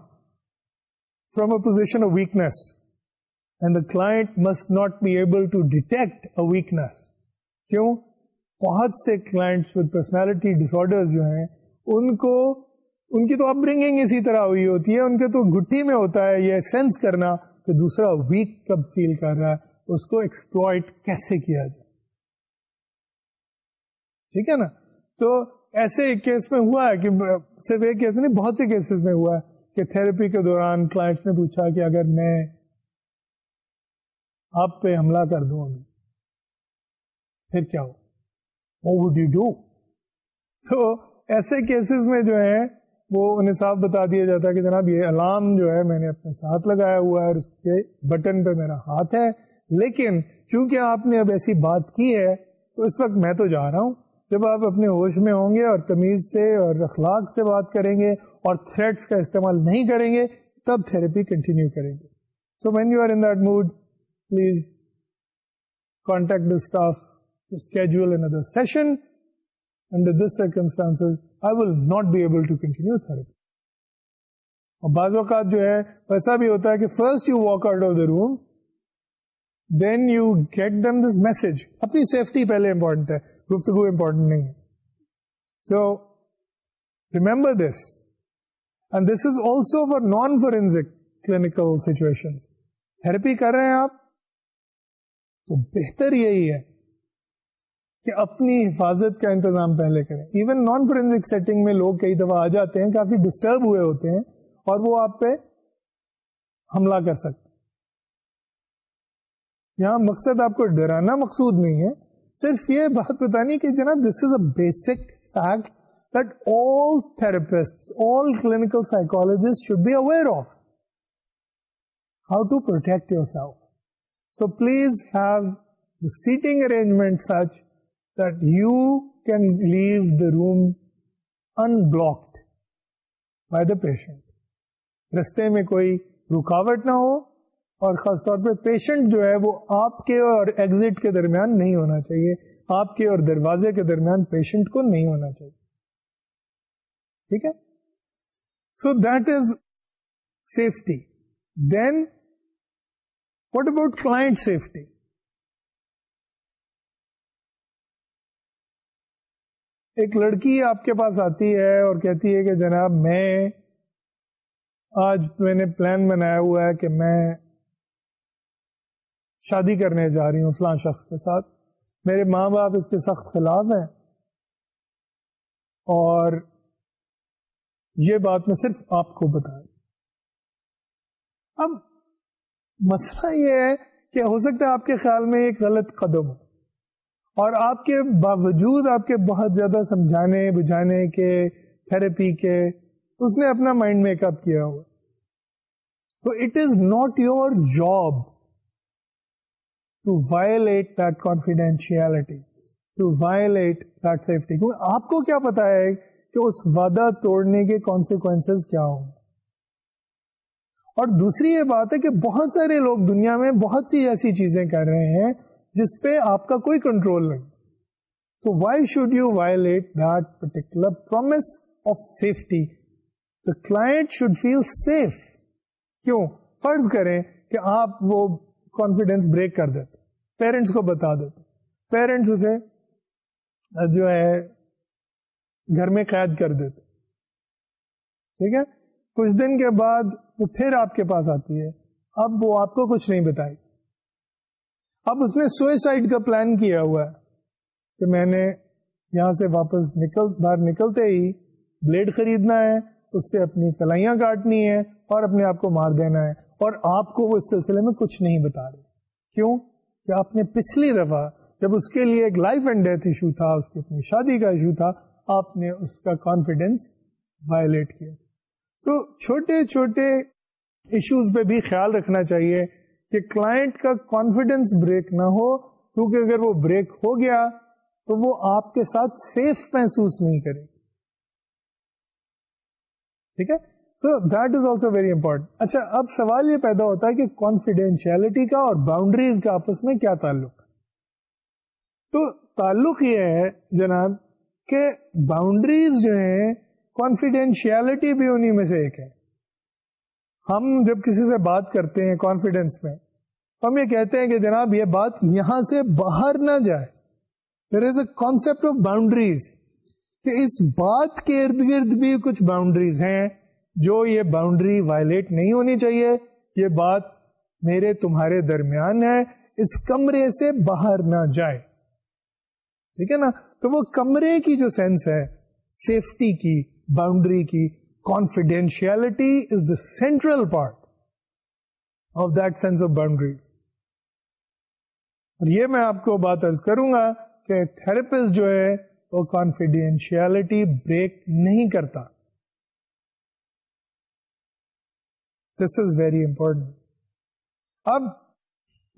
from a position of weakness and the client must not be able to detect a weakness کیوں؟ بہت سے کلائنٹس ود پرسنالٹی ڈسر جو ہیں، ان کو، ان کی تو اپ برنگنگ اسی طرح ہوئی ہوتی ہے، ان کے تو گٹھی میں ہوتا ہے یہ سینس کرنا کہ دوسرا ویک کب فیل کر رہا ہے، اس کو ایکسپلوئٹ کیسے کیا جائے؟ ٹھیک ہے نا؟ تو ایسے ایک کیس میں ہوا ہے کہ صرف ایک کیس نہیں، بہت سے کیسز میں ہوا ہے کہ تھراپی کے دوران کلائنٹس نے پوچھا کہ اگر میں آپ پہ حملہ کر دوں ابھی پھر کیا ہو؟ وڈ یو ڈو تو ایسے کیسز میں جو ہے وہ انہیں صاف بتا دیا جاتا ہے کہ جناب یہ الارم جو ہے، میں نے اپنے ساتھ لگایا ہوا ہے اور اس کے بٹن پہ میرا ہاتھ ہے۔ لیکن چونکہ آپ نے اب ایسی بات کی ہے، تو اس وقت میں تو جا رہا ہوں۔ جب آپ اپنے ہوش میں ہوں گے اور تمیز سے اور اخلاق سے بات کریں گے اور تھریٹس کا استعمال نہیں کریں گے، تب تھراپی کنٹینیو کریں گے۔ So when you are in that mode please contact the staff to schedule another session. Under this circumstances, I will not be able to continue therapy. اور بعض اوقات جو ہے ایسا بھی ہوتا ہے کہ first you walk out of the room then you get them this message اپنی سیفٹی پہلے امپورٹنٹ ہے گفتگو امپورٹنٹ نہیں ہے so remember this and this is also for non forensic clinical situation therapy کر رہے ہیں آپ تو بہتر یہی ہے کہ اپنی حفاظت کا انتظام پہلے کریں۔ ایون نان فورینسک سیٹنگ میں لوگ کئی دفعہ آ جاتے ہیں، کافی ڈسٹرب ہوئے ہوتے ہیں اور وہ آپ پہ حملہ کر سکتے یہاں مقصد آپ کو ڈرانا مقصود نہیں ہے، صرف یہ بات بتانی کہ جناب this is a basic fact that all therapist all clinical psychologist should be aware of how to protect yourself So please have the seating arrangement such that you can leave the room unblocked by the patient. رستے میں کوئی رکاوٹ نہ ہو اور خاص طور پہ patient جو ہے وہ آپ کے اور ایگزٹ کے درمیان نہیں ہونا چاہیے۔ آپ کے اور دروازے کے درمیان پیشنٹ کو نہیں ہونا چاہیے۔ ٹھیک ہے؟ So that is safety then what about client safety ایک لڑکی آپ کے پاس آتی ہے اور کہتی ہے کہ جناب میں آج میں نے پلان بنایا ہوا ہے کہ میں شادی کرنے جا رہی ہوں فلاں شخص کے ساتھ۔ میرے ماں باپ اس کے سخت خلاف ہیں۔ اور یہ بات میں صرف آپ کو بتا اب مسئلہ یہ ہے کہ ہو سکتا ہے آپ کے خیال میں ایک غلط قدم ہو اور آپ کے باوجود آپ کے بہت زیادہ سمجھانے، بجھانے کے تھراپی کے، اس نے اپنا مائنڈ میک اپ کیا ہوا۔ تو it is not your job to violate that confidentiality to violate that safety کیونکہ آپ کو کیا پتا ہے کہ اس وعدہ توڑنے کے کانسیکوینس کیا ہوں۔ اور دوسری یہ بات ہے کہ بہت سارے لوگ دنیا میں بہت سی ایسی چیزیں کر رہے ہیں جس پہ آپ کا کوئی کنٹرول نہیں۔ تو why should you violate that particular promise of safety the client should feel safe کیوں؟ فرض کریں کہ آپ وہ کانفیڈینس بریک کر دیتے پیرنٹس کو بتا دیتے پیرنٹس اسے جو ہے گھر میں قید کر دیتے ٹھیک ہے؟ کچھ دن کے بعد وہ پھر آپ کے پاس آتی ہے۔ اب وہ آپ کو کچھ نہیں بتائی۔ اب اس نے سوئسائڈ کا پلان کیا ہوا ہے کہ میں نے یہاں سے واپس نکل، باہر نکلتے ہی بلیڈ خریدنا ہے، اس سے اپنی کلائیاں کاٹنی ہے اور اپنے آپ کو مار دینا ہے۔ اور آپ کو وہ اس سلسلے میں کچھ نہیں بتا رہے۔ کیوں؟ کہ آپ نے پچھلی دفعہ جب اس کے لیے ایک لائف اینڈ ڈیتھ ایشو تھا، اس کی اپنی شادی کا ایشو تھا، آپ نے اس کا کانفیڈینس وائلیٹ کیا۔ سو so, چھوٹے چھوٹے ایشوز پہ بھی خیال رکھنا چاہیے کہ کلائنٹ کا کانفیڈینس بریک نہ ہو کیونکہ اگر وہ بریک ہو گیا تو وہ آپ کے ساتھ سیف محسوس نہیں کرے۔ ٹھیک ہے؟ So that is also very important اچھا اب سوال یہ پیدا ہوتا ہے کہ کانفیڈینشیلٹی کا اور باؤنڈریز کا آپس میں کیا تعلق تو تعلق یہ ہے جناب کہ باؤنڈریز جو ہیں کانفیڈینشیلٹی بھی انہیں میں سے ایک ہے۔ ہم جب کسی سے بات کرتے ہیں کانفیڈینس میں ہم یہ کہتے ہیں کہ جناب یہ بات یہاں سے باہر نہ جائے۔ There is a concept of boundaries کہ اس بات کے ارد گرد بھی کچھ باؤنڈریز ہیں جو یہ باؤنڈری وائلیٹ نہیں ہونی چاہیے۔ یہ بات میرے تمہارے درمیان ہے، اس کمرے سے باہر نہ جائے۔ ٹھیک ہے نا؟ تو وہ کمرے کی جو سینس ہے سیفٹی کی باؤنڈری کی confidentiality is the central part of that sense of boundaries اور یہ میں آپ کو بات ارض کروں گا کہ تھراپسٹ جو ہے وہ کانفیڈینشیلٹی بریک نہیں کرتا۔ دس از ویری امپورٹنٹ اب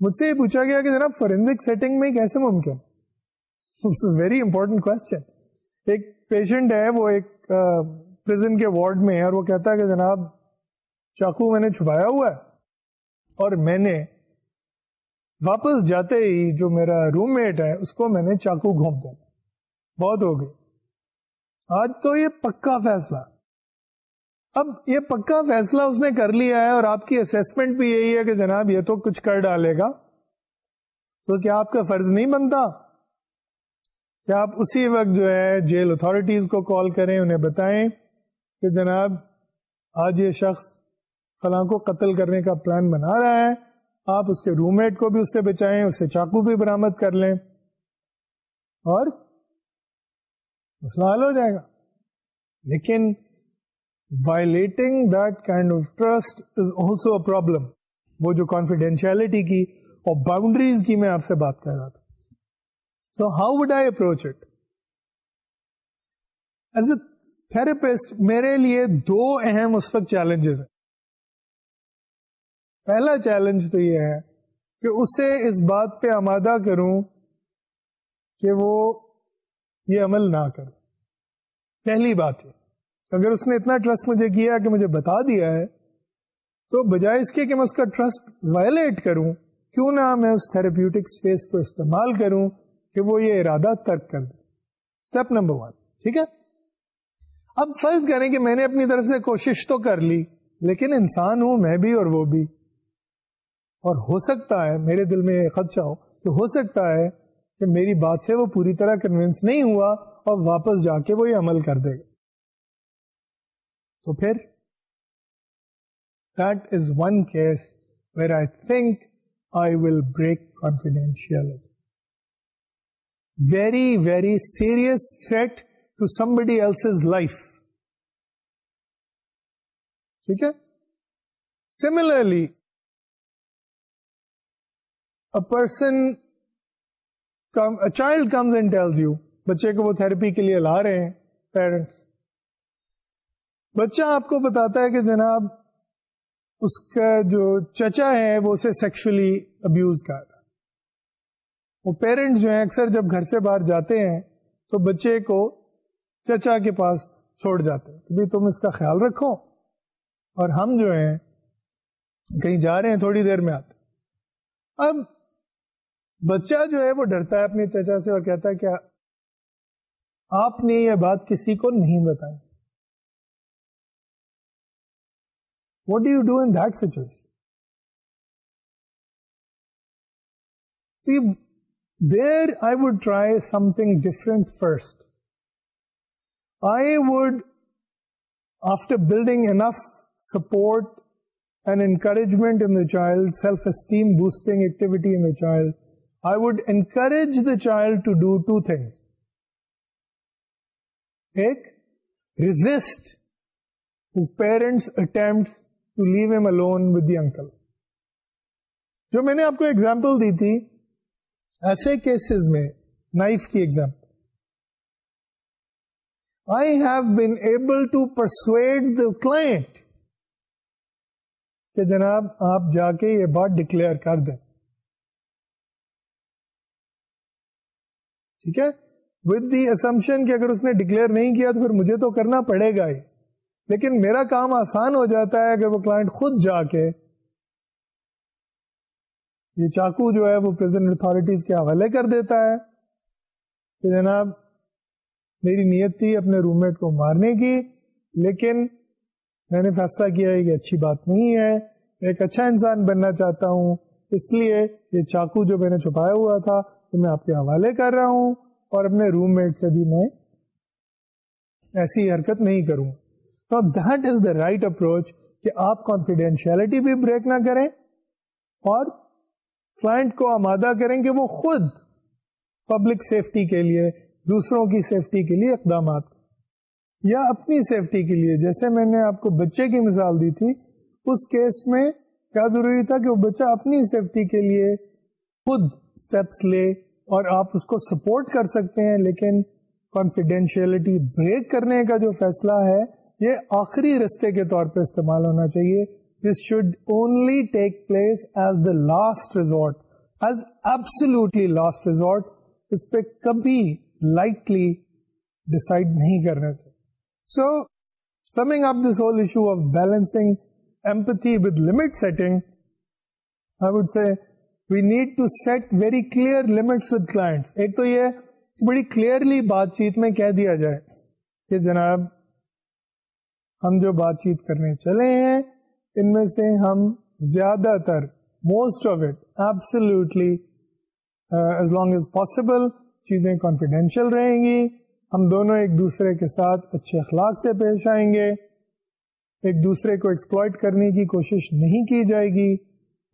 مجھ سے یہ پوچھا گیا کہ جناب فورینسک سیٹنگ میں کیسے ممکن ویری امپورٹنٹ کوشچن ایک پیشنٹ ہے، وہ ایک پرزن کے وارڈ میں ہے اور وہ کہتا ہے کہ جناب چاقو میں نے چھپایا ہوا ہے اور میں نے واپس جاتے ہی جو میرا روم میٹ ہے، اس کو میں نے چاقو گھونپ دیا۔ بہت ہو گئی۔ آج تو یہ پکا فیصلہ۔ اب یہ پکا فیصلہ اس نے کر لیا ہے اور آپ کی اسسمنٹ بھی یہی ہے کہ جناب یہ تو کچھ کر ڈالے گا۔ تو کیا آپ کا فرض نہیں بنتا؟ کیا آپ اسی وقت جو ہے جیل اتارٹیز کو کال کریں، انہیں بتائیں کہ جناب، آج یہ شخص فلاں کو قتل کرنے کا پلان بنا رہا ہے، آپ اس کے روم میٹ کو بھی اس سے بچائیں اسے چاقو بھی برامد کر لیں۔ اور مسئلہ حل ہو جائے گا۔ لیکن violating that kind of trust is also a problem وہ جو کانفیڈینشیلٹی کی اور باؤنڈریز کی میں آپ سے بات کر رہا تھا۔ So how would I approach it as a therapist میرے لیے دو اہم اس وقت چیلنجز ہیں پہلا چیلنج تو یہ ہے کہ اسے اس بات پہ آمادہ کروں کہ وہ یہ عمل نہ کرے پہلی بات ہے اگر اس نے اتنا ٹرسٹ مجھے کیا کہ مجھے بتا دیا ہے تو بجائے اس کے کہ میں اس کا ٹرسٹ وائلیٹ کروں، کیوں نہ میں اس تھراپیوٹک اسپیس کو استعمال کروں کہ وہ یہ ارادہ ترک کر دے۔ اسٹیپ نمبر ون ٹھیک ہے؟ اب فرض کریں کہ میں نے اپنی طرف سے کوشش تو کر لی، لیکن انسان ہوں، میں بھی اور وہ بھی۔ اور ہو سکتا ہے، میرے دل میں خدشہ ہو کہ ہو سکتا ہے کہ میری بات سے وہ پوری طرح کنوینس نہیں ہوا اور واپس جا کے وہ یہ عمل کر دے۔ گا تو پھر that is one case where I think I will break confidential very very serious threat to somebody else life ٹھیک ہے؟ Similarly person child comes and tells you بچے کو وہ تھراپی کے لیے لا رہے ہیں پیرنٹس بچہ آپ کو بتاتا ہے کہ جناب، اس کا جو چچا ہے وہ اسے سیکشلی ابیوز کر وہ پیرنٹس جو ہیں اکثر جب گھر سے باہر جاتے ہیں تو بچے کو چچا کے پاس چھوڑ جاتے ہیں۔ تم اس کا خیال رکھو۔ اور ہم جو ہیں، کہیں جا رہے ہیں، تھوڑی دیر میں آتے اب بچہ جو ہے، وہ ڈرتا ہے اپنے چچا سے اور کہتا ہے کیا آپ نے یہ بات کسی کو نہیں بتائی۔ What do you do in that situation there I would try something different first I would after building enough support and encouragement in the child self esteem boosting activity in the child I would encourage the child to do two things. ایک resist his parents' attempts to leave him alone with the uncle. جو میں نے آپ کو example دی تھی ایسے cases میں، knife کی example I have been able to persuade the client کہ جناب آپ جا کے یہ بات ڈکلیئر کر دیں۔ ٹھیک ہے؟ ود دی اسمپشن کہ اگر اس نے ڈکلیئر نہیں کیا تو پھر مجھے تو کرنا پڑے گا ہی۔ لیکن میرا کام آسان ہو جاتا ہے کہ وہ کلائنٹ خود جا کے یہ چاقو جو ہے وہ اتارٹیز کے حوالے کر دیتا ہے۔ کہ جناب، میری نیت تھی اپنے روم میٹ کو مارنے کی، لیکن میں نے فیصلہ کیا ہے کہ اچھی بات نہیں ہے۔ میں ایک اچھا انسان بننا چاہتا ہوں، اس لیے یہ چاقو جو میں نے چھپایا ہوا تھا میں آپ کے حوالے کر رہا ہوں اور اپنے روم میٹ سے بھی میں ایسی حرکت نہیں کروں۔ تو that is the right approach کہ آپ کانفیڈینشیلٹی بھی بریک نہ کریں اور کلائنٹ کو آمادہ کریں کہ وہ خود پبلک سیفٹی کے لیے، دوسروں کی سیفٹی کے لیے اقدامات یا اپنی سیفٹی کے لیے، جیسے میں نے آپ کو بچے کی مثال دی تھی، اس کیس میں کیا ضروری تھا کہ وہ بچہ اپنی سیفٹی کے لیے خود اسٹیپس لے اور آپ اس کو سپورٹ کر سکتے ہیں، لیکن کانفیڈینشیلٹی بریک کرنے کا جو فیصلہ ہے، یہ آخری رستے کے طور پہ استعمال ہونا چاہیے۔ This should only take place as the last resort as absolutely last resort اس پہ کبھی لائٹلی ڈسائڈ نہیں کرنا چاہیے so summing up this whole issue of balancing empathy with limit setting I would say we need to set very clear limits with clients ایک تو یہ بڑی clearly بات چیت میں کہہ دیا جائے کہ جناب، ہم جو بات چیت کرنے چلے ہیں ان میں سے ہم زیادہ تر most of it absolutely as long as possible چیزیں کانفیڈینشیل رہیں گی۔ ہم دونوں ایک دوسرے کے ساتھ اچھے اخلاق سے پیش آئیں گے۔ ایک دوسرے کو ایکسپلوئٹ کرنے کی کوشش نہیں کی جائے گی۔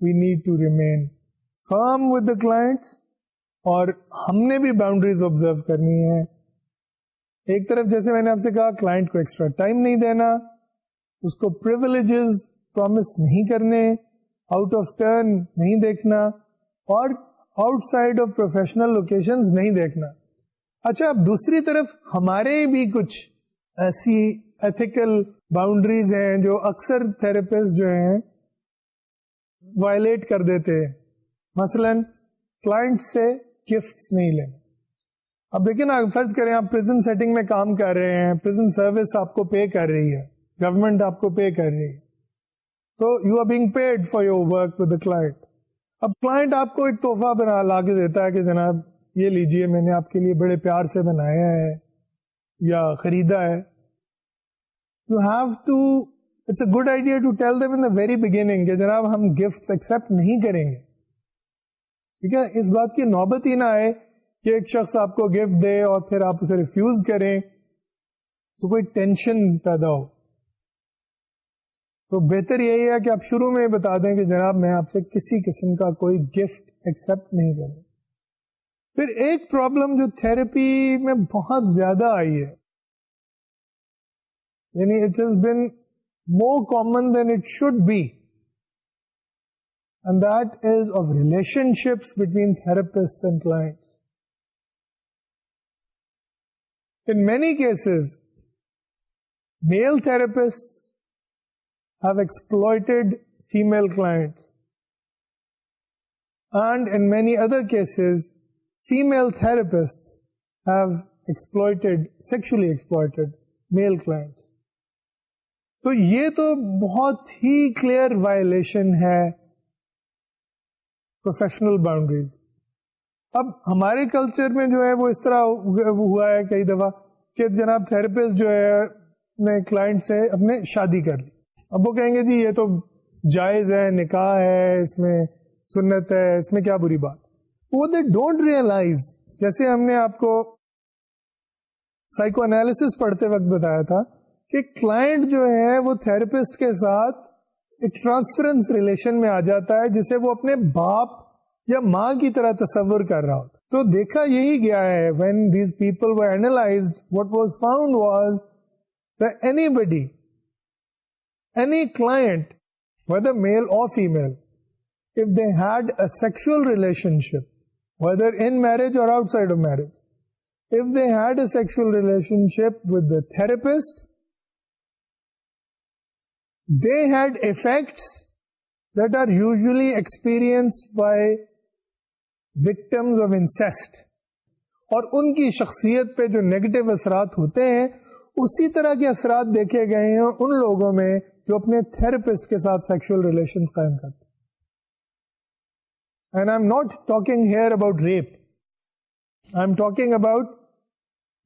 We need to remain firm with the clients اور ہم نے بھی باؤنڈریز آبزرو کرنی ہے ایک طرف جیسے میں نے آپ سے کہا کلائنٹ کو ایکسٹرا ٹائم نہیں دینا، اس کو پرولیجز پرومس نہیں کرنے، آؤٹ آف ٹرن نہیں دیکھنا اور outside of professional location نہیں دیکھنا۔ اچھا اب دوسری طرف ہمارے بھی کچھ ایسی ایتھیکل باؤنڈریز ہیں جو اکثر تھراپسٹ جو ہیں وائلیٹ کر دیتے ہیں۔ مثلا کلائنٹ سے گفٹ نہیں لینا اب دیکھیں نا فرض کریں آپ پرزن سیٹنگ میں کام کر رہے ہیں پرزن سروس آپ کو پے کر رہی ہے۔ گورنمنٹ آپ کو پے کر رہی ہے۔ تو you are being paid for your work with the client اب کلائنٹ آپ کو ایک تحفہ بنا لا کے دیتا ہے کہ جناب یہ لیجیے میں نے آپ کے لیے بڑے پیار سے بنایا ہے یا خریدا ہے. You have to it's a good idea to tell them in the very beginning کہ جناب ہم گفٹ ایکسپٹ نہیں کریں گے. ٹھیک ہے؟ اس بات کی نوبت ہی نہ آئے کہ ایک شخص آپ کو گفٹ دے اور پھر آپ اسے ریفیوز کریں تو کوئی ٹینشن پیدا ہو. تو بہتر یہی ہے کہ آپ شروع میں بتا دیں کہ جناب میں آپ سے کسی قسم کا کوئی گفٹ ایکسپٹ نہیں کروں۔ پھر ایک پرابلم جو تھراپی میں بہت زیادہ آئی ہے یعنی it has been more common then it should be and that is of relationships between therapist and client in many cases male therapist have exploited female clients. And in many other cases, female therapists have exploited, sexually exploited male clients. تو یہ تو بہت ہی clear violation ہے professional boundaries اب ہمارے culture میں جو ہے وہ اس طرح ہوا ہے کئی دفعہ کہ جناب تھراپسٹ جو ہے اپنے کلائنٹ سے اپنے شادی کر لی اب وہ کہیں گے جی یہ تو جائز ہے، نکاح ہے، اس میں سنت ہے، اس میں کیا بری بات؟ وہ دے ڈونٹ ریئلائز جیسے ہم نے آپ کو سائیکو انالیس پڑھتے وقت بتایا تھا کہ کلائنٹ جو ہے وہ تھراپسٹ کے ساتھ ایک ٹرانسفرنس ریلیشن میں آ جاتا ہے، جسے وہ اپنے باپ یا ماں کی طرح تصور کر رہا ہوتا تو دیکھا یہی گیا ہے when these people analyse what was found was anybody any client, whether male or female, if they had a sexual relationship, whether in marriage or outside of marriage, if they had a sexual relationship with the therapist, they had effects that are usually experienced by victims of incest. اور ان کی شخصیت پہ جو negative اثرات ہوتے ہیں اسی طرح کے اثرات دیکھے گئے ہیں ان لوگوں میں جو اپنے تھراپسٹ کے ساتھ سیکشل ریلیشن قائم کرتے and I am not talking here about rape I am talking about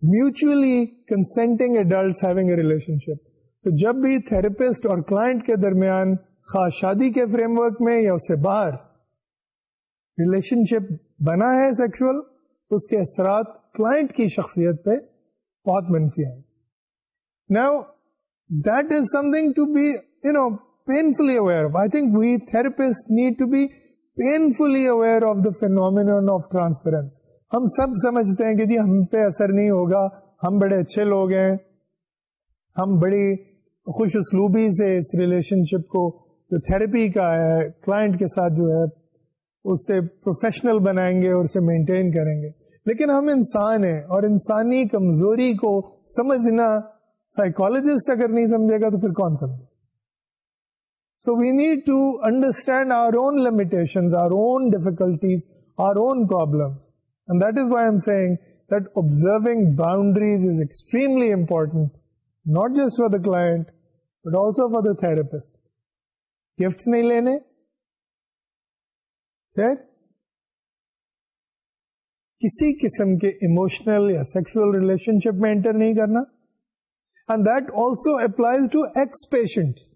mutually consenting adult having a relationship تو جب بھی تھراپسٹ اور کلائنٹ کے درمیان خاص شادی کے فریم ورک میں یا اس سے باہر ریلیشن شپ بنا ہے سیکشل تو اس کے اثرات کلائنٹ کی شخصیت پہ بہت منفی آئے now That is something to be, painfully aware of. I think we therapists need to be painfully aware of the phenomenon of transference. ہم سب سمجھتے ہیں کہ جی ہم پہ اثر نہیں ہوگا ہم بڑے اچھے لوگ ہیں ہم بڑی خوش اسلوبی سے اس ریلیشن شپ کو جو تھراپی کا ہے کلائنٹ کے ساتھ جو ہے اس سے پروفیشنل بنائیں گے اور اسے مینٹین کریں گے لیکن ہم انسان ہیں اور انسانی کمزوری کو سمجھنا سائیکولوجسٹ اگر نہیں سمجھے گا تو پھر کون سمجھے so we need to understand our own limitation our own difficulties our own problem and that is why am seeing that observing boundaries is extremely important not just for the client but also for the therapist gift نہیں لینے کسی قسم کے emotional یا sexual relationship میں enter نہیں کرنا and that also applies to ex patient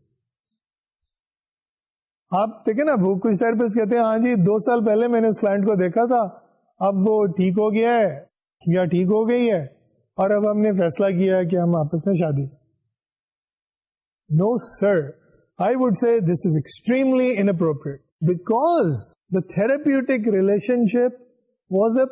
آپ دیکھیں نا وہ کچھ تھراپسٹ کہتے ہیں ہاں جی دو سال پہلے میں نے اس کلائنٹ کو دیکھا تھا، اب وہ ٹھیک ہو گیا ہے، یا ٹھیک ہو گئی ہے، اور اب ہم نے فیصلہ کیا ہے کہ ہم آپس میں شادی۔ نو sir I would say this is extremely inappropriate because the therapeutic relationship was a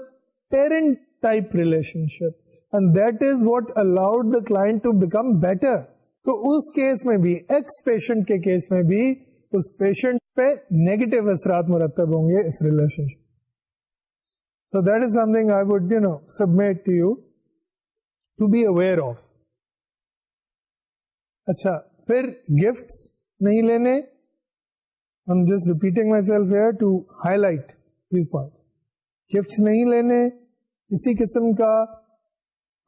parent type relationship and that is what allowed the client to become better تو اس کیس میں بھی ایکس پیشنٹ کے کیس میں بھی اس patient پہ negative اثرات مرتب ہوں گے اس relationship So that is something I would, you know, submit to you to be aware of. اچھا پھر گفٹس نہیں لینے I'm just repeating myself here to highlight these points. Gifts نہیں لینے کسی قسم کا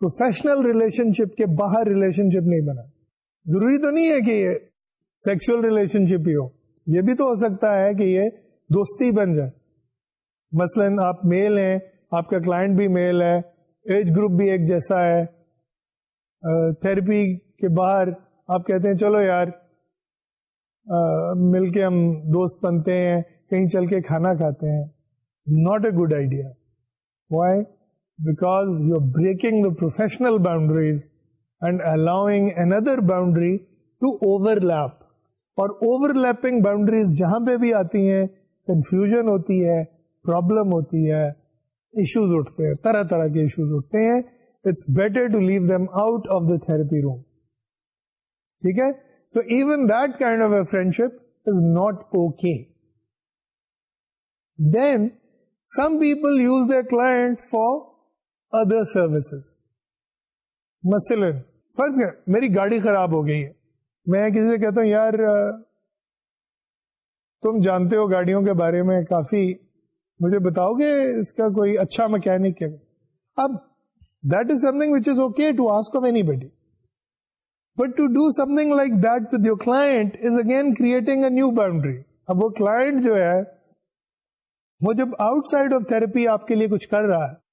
پروفیشنل ریلیشن شپ کے باہر ریلیشن شپ نہیں بنا۔ ضروری تو نہیں ہے کہ یہ سیکسل ریلیشن شپ ہی ہو۔ یہ بھی تو ہو سکتا ہے کہ یہ دوستی بن جائے۔ مثلا آپ میل ہیں، آپ کا کلائنٹ بھی میل ہے ایج گروپ بھی ایک جیسا ہے۔ تھراپی کے باہر آپ کہتے ہیں، چلو یار مل کے ہم دوست بنتے ہیں، کہیں چل کے کھانا کھاتے ہیں۔ Not a good idea why because you are breaking the professional boundaries and allowing another boundary to overlap اور اوور لیپنگ باؤنڈریز جہاں پہ بھی آتی ہیں کنفیوژن ہوتی ہے پرابلم ہوتی ہے ایشوز اٹھتے ہیں، طرح طرح کے ایشوز اٹھتے ہیں۔ It's better to leave them out of the therapy room ٹھیک ہے؟ So even that kind of a friendship is not okay then some people use the client for other services مثلاً، فرض ہے میری گاڑی خراب ہو گئی ہے۔ میں کسی سے کہتا ہوں، یار تم جانتے ہو گاڑیوں کے بارے میں کافی، مجھے بتاؤ گے اس کا کوئی اچھا مکینک ہے۔ اب that is something which is okay to ask of anybody but to do something like that with your client is again creating a new boundary اب وہ کلائنٹ جو ہے، وہ جب آؤٹ سائڈ آف تھراپی آپ کے لیے کچھ کر رہا ہے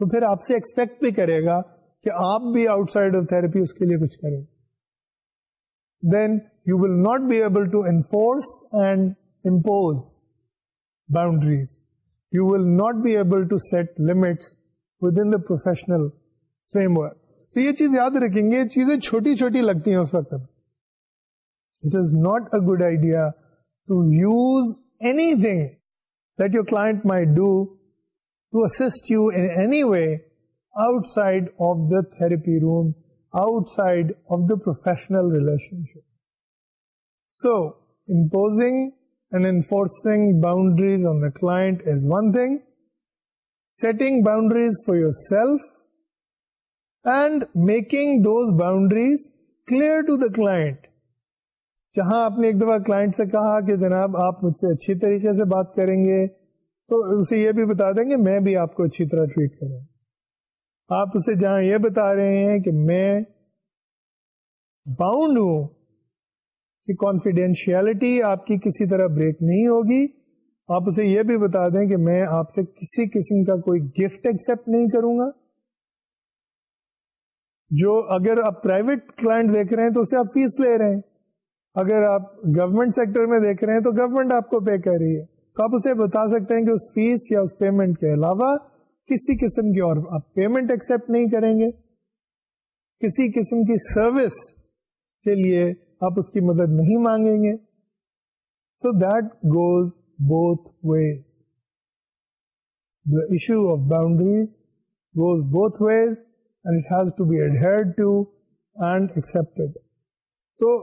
تو پھر آپ سے ایکسپیکٹ بھی کرے گا کہ آپ بھی آؤٹ سائڈ آف تھراپی اس کے لیے کچھ کریں۔ Then you will not be able to enforce and impose boundaries you will not be able to set limits within the professional framework تو یہ چیز یاد رکھیں گے چیزیں چھوٹی چھوٹی لگتی ہیں اس وقت it is not a good idea to use anything that your client might do to assist you anyway outside of the therapy room outside of the professional relationship so imposing and enforcing boundaries on the client is one thing. Setting boundaries for yourself and making those boundaries clear to the client. جہاں آپ نے ایک دفعہ client سے کہا کہ جناب آپ مجھ سے اچھی طریقے سے بات کریں گے تو اسے یہ بھی بتا دیں گے، میں بھی آپ کو اچھی طرح ٹریٹ کروں۔ آپ اسے جہاں یہ بتا رہے ہیں کہ میں باؤنڈ ہوں کہ کانفیڈینشیلٹی آپ کی کسی طرح بریک نہیں ہوگی، آپ اسے یہ بھی بتا دیں کہ میں آپ سے کسی قسم کا کوئی گفٹ ایکسپٹ نہیں کروں گا۔ جو اگر آپ پرائیویٹ کلائنٹ دیکھ رہے ہیں تو اسے آپ فیس لے رہے ہیں۔ اگر آپ گورنمنٹ سیکٹر میں دیکھ رہے ہیں تو گورنمنٹ آپ کو پے کر رہی ہے۔ تو آپ اسے بتا سکتے ہیں کہ اس فیس یا اس پیمنٹ کے علاوہ کسی قسم کی اور آپ پیمنٹ ایکسپٹ نہیں کریں گے۔ کسی قسم کی سروس کے لیے آپ اس کی مدد نہیں مانگیں گے۔ So that goes both ways the issue of boundaries goes both ways and it has to be adhere to and accepted تو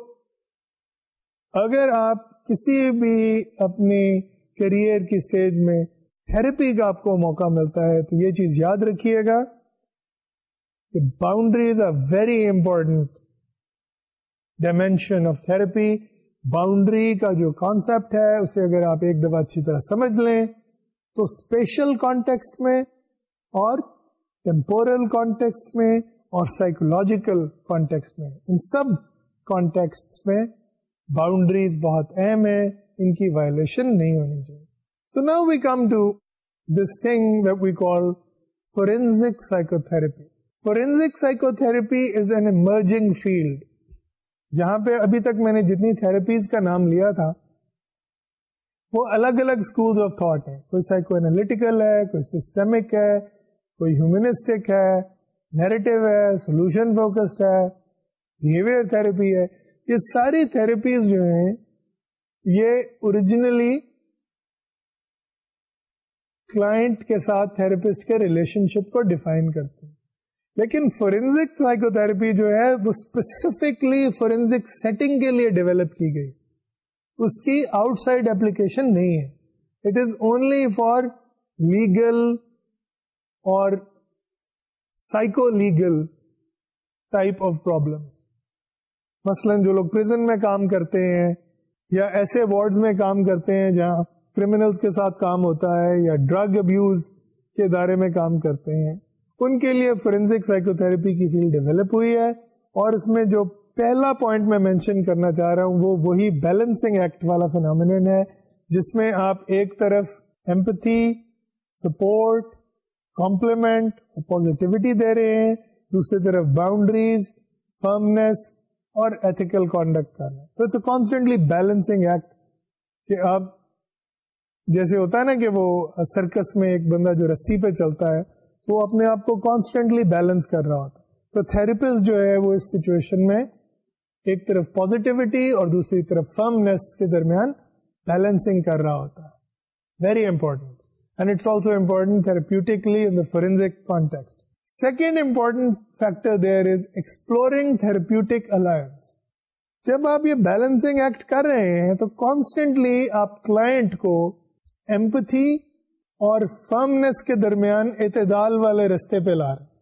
اگر آپ کسی بھی اپنی کیریئر کی اسٹیج میں تھراپی کا آپ کو موقع ملتا ہے، تو یہ چیز یاد رکھیے گا کہ boundaries are very important dimension of therapy boundary کا جو کانسیپٹ ہے، اسے اگر آپ ایک دفعہ اچھی طرح سمجھ لیں، تو اسپیشل کانٹیکسٹ میں اور ٹیمپورل کانٹیکسٹ میں اور سائیکولوجیکل کانٹیکسٹ میں، ان سب کانٹیکسٹ میں باؤنڈریز بہت اہم ہے ان کی وائلشن نہیں ہونی چاہیے۔ So now we come to this thing we call forensic psychotherapy forensic psychotherapy is an emerging field جہاں پہ ابھی تک میں نے جتنی تھراپیز کا نام لیا تھا، وہ الگ الگ اسکول آف تھاٹ ہیں۔ کوئی سائیکو اینالیٹیکل ہے، کوئی سسٹمک ہے، کوئی ہیومنسٹک ہے نیریٹو ہے سولوشن فوکسڈ ہے بہیویئر تھراپی ہے۔ یہ ساری تھراپیز جو ہیں یہ اوریجنلی کلائنٹ کے ساتھ تھراپسٹ کے ریلیشن شپ کو ڈیفائن کرتے ہیں۔ لیکن فورینزک سائیکو تھراپی جو ہے وہ اسپیسیفکلی فورینزک سیٹنگ کے لیے ڈیولپ کی گئی۔ اس کی آؤٹ سائڈ اپلیکیشن نہیں ہے۔ It is only for legal اور psycho legal type of problem مثلاً جو لوگ پرزن میں کام کرتے ہیں یا ایسے وارڈز میں کام کرتے ہیں جہاں کریمنلز کے ساتھ کام ہوتا ہے یا ڈرگ ابیوز کے ادارے میں کام کرتے ہیں۔ ان کے لیے فورینسک سائیکو تھراپی کی فیلڈ ڈیولپ ہوئی ہے اور اس میں جو پہلا پوائنٹ میں مینشن کرنا چاہ رہا ہوں وہ وہی بیلنسنگ ایکٹ والا فینومین ہے جس میں آپ ایک طرف ایمپتھی سپورٹ کمپلیمنٹ پوزیٹیوٹی دے رہے ہیں، دوسری طرف باؤنڈریز فرمنیس اور ایتھیکل کانڈکٹ کرنا۔ تو it's a constantly balancing act کہ آپ جیسے ہوتا ہے نا کہ وہ سرکس میں ایک بندہ جو رسی پہ چلتا ہے، تو وہ اپنے آپ کو کانسٹینٹلی بیلنس کر رہا ہوتا ہے۔ تو تھراپسٹ جو ہے وہ اس سچویشن میں ایک طرف پوزیٹیوٹی اور دوسری طرف فرمنیس کے درمیان بیلنسنگ کر رہا ہوتا ہے۔ Very important and it's also important therapeutically in forensic contact second important factor there is exploring therapeutic alliance جب آپ یہ بیلنسنگ ایکٹ کر رہے ہیں تو کانسٹینٹلی آپ کلائنٹ کو ایمپتھی اور فرمنس کے درمیان اعتدال والے رستے پہ لا رہے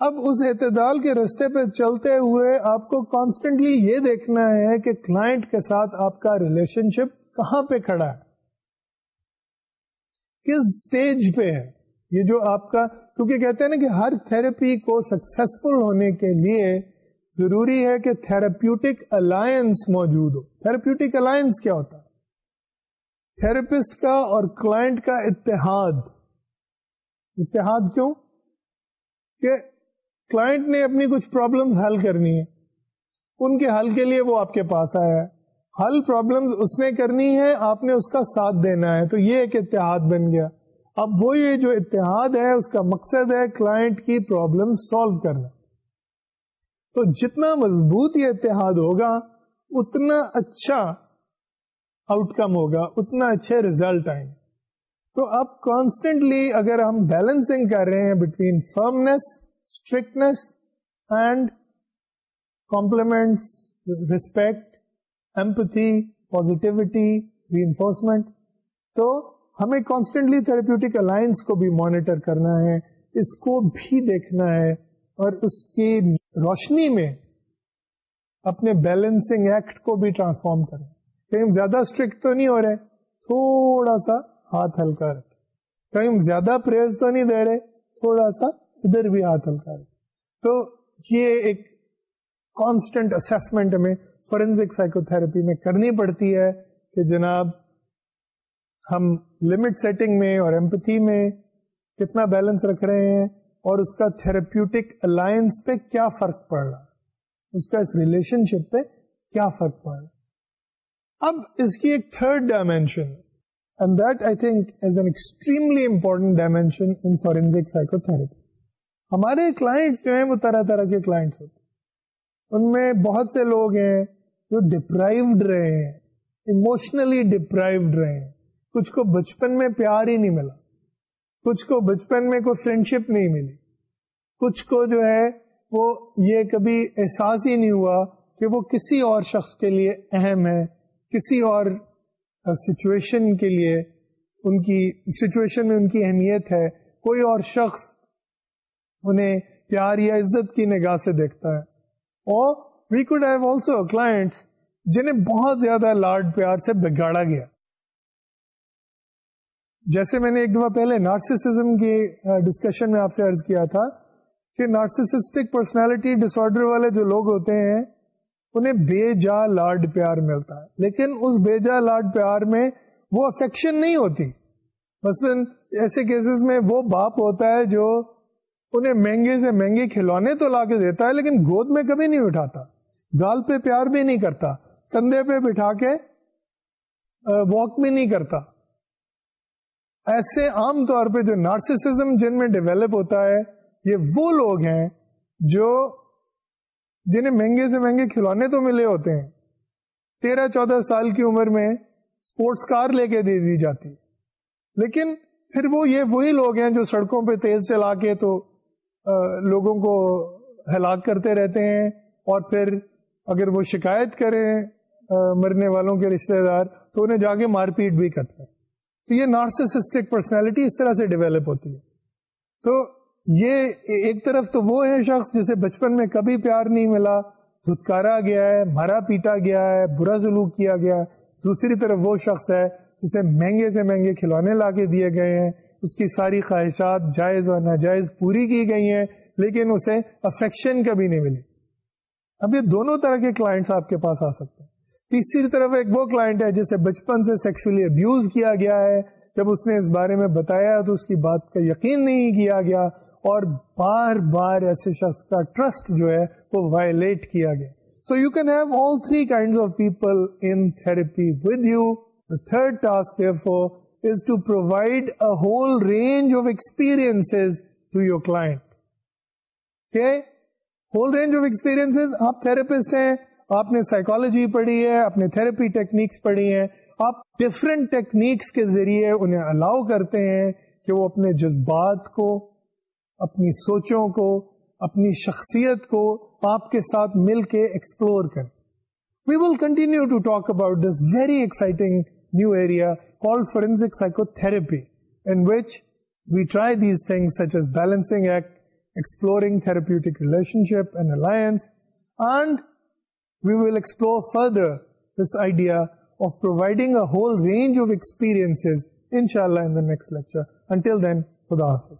اب اس اعتدال کے رستے پہ چلتے ہوئے آپ کو کانسٹینٹلی یہ دیکھنا ہے کہ کلائنٹ کے ساتھ آپ کا ریلیشن شپ کہاں پہ کھڑا ہے؟ کس اسٹیج پہ ہے؟ یہ جو آپ کا کیونکہ کہتے ہیں نا کہ ہر تھراپی کو سکسیسفل ہونے کے لیے ضروری ہے کہ تھراپیوٹک الائنس موجود ہو۔ تھراپیوٹک الائنس کیا ہوتا ہے؟ تھراپسٹ کا اور کلائنٹ کا اتحاد۔ اتحاد کیوں؟ کہ کلائنٹ نے اپنی کچھ پرابلم حل کرنی ہے ان کے حل کے لیے وہ آپ کے پاس آیا ہے۔ حل پرابلم اس نے کرنی ہے آپ نے اس کا ساتھ دینا ہے۔ تو یہ ایک اتحاد بن گیا۔ اب وہ یہ جو اتحاد ہے، اس کا مقصد ہے کلائنٹ کی پرابلم سالو کرنا۔ تو جتنا مضبوط یہ اتحاد ہوگا، اتنا اچھا آؤٹ کم ہوگا، اتنا اچھے ریزلٹ آئیں۔ گے تو اب کانسٹینٹلی اگر ہم بیلنسنگ کر رہے ہیں between firmness strictness and compliments respect empathy positivity reinforcement تو ہمیں کانسٹینٹلی تھراپیوٹک الائنس کو بھی مانیٹر کرنا ہے، اس کو بھی دیکھنا ہے اور اس کی روشنی میں اپنے بیلنسنگ ایکٹ کو بھی ٹرانسفارم کریں کہیں زیادہ اسٹرکٹ تو نہیں ہو رہے، تھوڑا سا ہاتھ ہلکا رکھے کہیں زیادہ پریز تو نہیں دے رہے، تھوڑا سا ادھر بھی ہاتھ ہلکا رکھے تو یہ ایک کانسٹنٹ اسسمنٹ ہمیں فورینزک سائیکو تھراپی میں کرنی پڑتی ہے کہ جناب ہم لمٹ سیٹنگ میں اور ایمپتھی میں کتنا بیلنس رکھ رہے ہیں اور اس کا تھراپیوٹک الائنس پہ کیا فرق پڑ رہا اس کا اس ریلیشن شپ پہ کیا فرق پڑ رہا اب اس کی ایک third dimension and that I think is an extremely important dimension in forensic psychotherapy ہمارے کلائنٹس جو ہیں وہ طرح طرح کے کلائنٹس ہوتے ہیں۔ ان میں بہت سے لوگ ہیں جو ڈپرائوڈ رہے ہیں ایموشنلی ڈپرائوڈ رہے ہیں۔ کچھ کو بچپن میں پیار ہی نہیں ملا۔ کچھ کو بچپن میں کوئی فرینڈ شپ نہیں ملی۔ کچھ کو جو ہے وہ یہ کبھی احساس ہی نہیں ہوا کہ وہ کسی اور شخص کے لیے اہم ہے، کسی اور سچویشن کے لیے ان کی سچویشن میں ان کی اہمیت ہے۔ کوئی اور شخص انہیں پیار یا عزت کی نگاہ سے دیکھتا ہے۔ اور we could have also clients جنہیں بہت زیادہ لاڈ پیار سے بگاڑا گیا۔ جیسے میں نے ایک دفعہ پہلے نارسیسزم کی ڈسکشن میں آپ سے عرض کیا تھا کہ نارسسٹک پرسنالٹی ڈس آرڈر والے جو لوگ ہوتے ہیں، انہیں بے جا لاڈ پیار ملتا ہے۔ لیکن اس بے جا لاڈ پیار میں وہ افیکشن نہیں ہوتی۔ مثلاً ایسے کیسز میں وہ باپ ہوتا ہے جو انہیں مہنگے سے مہنگے کھلونے تو لا کے دیتا ہے، لیکن گود میں کبھی نہیں اٹھاتا۔ گال پہ پیار بھی نہیں کرتا۔ کندھے پہ بٹھا کے واک بھی نہیں کرتا۔ ایسے عام طور پہ جو نارسیسزم جن میں ڈیولپ ہوتا ہے، یہ وہ لوگ ہیں جو جنہیں مہنگے سے مہنگے کھلونے تو ملے ہوتے ہیں۔ تیرہ، چودہ سال کی عمر میں اسپورٹس کار لے کے دے دی جاتی۔ لیکن پھر وہ یہ وہی لوگ ہیں جو سڑکوں پہ تیز چلا کے تو لوگوں کو ہلاک کرتے رہتے ہیں۔ اور پھر اگر وہ شکایت کریں مرنے والوں کے رشتے دار، تو انہیں جا کے مار پیٹ بھی کرتے ہیں۔ تو یہ نارسسٹک پرسنالٹی اس طرح سے ڈیولپ ہوتی ہے۔ تو یہ ایک طرف تو وہ ہے شخص جسے بچپن میں کبھی پیار نہیں ملا، دھتکارا گیا ہے مارا پیٹا گیا ہے، برا سلوک کیا گیا دوسری طرف وہ شخص ہے جسے مہنگے سے مہنگے کھلونے لا کے دیے گئے ہیں۔ اس کی ساری خواہشات جائز اور ناجائز پوری کی گئی ہیں، لیکن اسے افیکشن کبھی نہیں ملی۔ اب یہ دونوں طرح کے کلائنٹس آپ کے پاس آ سکتے ہیں۔ تیسری طرف ایک وہ کلائنٹ ہے جسے بچپن سے سیکسلی ابیوز کیا گیا ہے۔ جب اس نے اس بارے میں بتایا تو اس کی بات کا یقین نہیں کیا گیا اور بار بار ایسے شخص کا ٹرسٹ جو ہے وہ وائلیٹ کیا گیا۔ So you can have all three kind of people in therapy with you the third task for is to provide a whole range of experience to your client whole range of experience آپ therapist ہیں آپ نے psychology پڑھی ہے آپ نے therapy techniques پڑھی ہیں۔ آپ ڈفرینٹ ٹیکنیکس کے ذریعے انہیں الاؤ کرتے ہیں کہ وہ اپنے جذبات کو، اپنی سوچوں کو، اپنی شخصیت کو آپ کے ساتھ مل کے ایکسپلور کریں۔ We will continue to talk about this very exciting new area call forensic psychotherapy in which we try these thing such as balancing act exploring therapeutic relationship and alliance and we will explore further this idea of providing a whole range of experiences, inshallah, in the next lecture. Until then, Khuda Hafiz.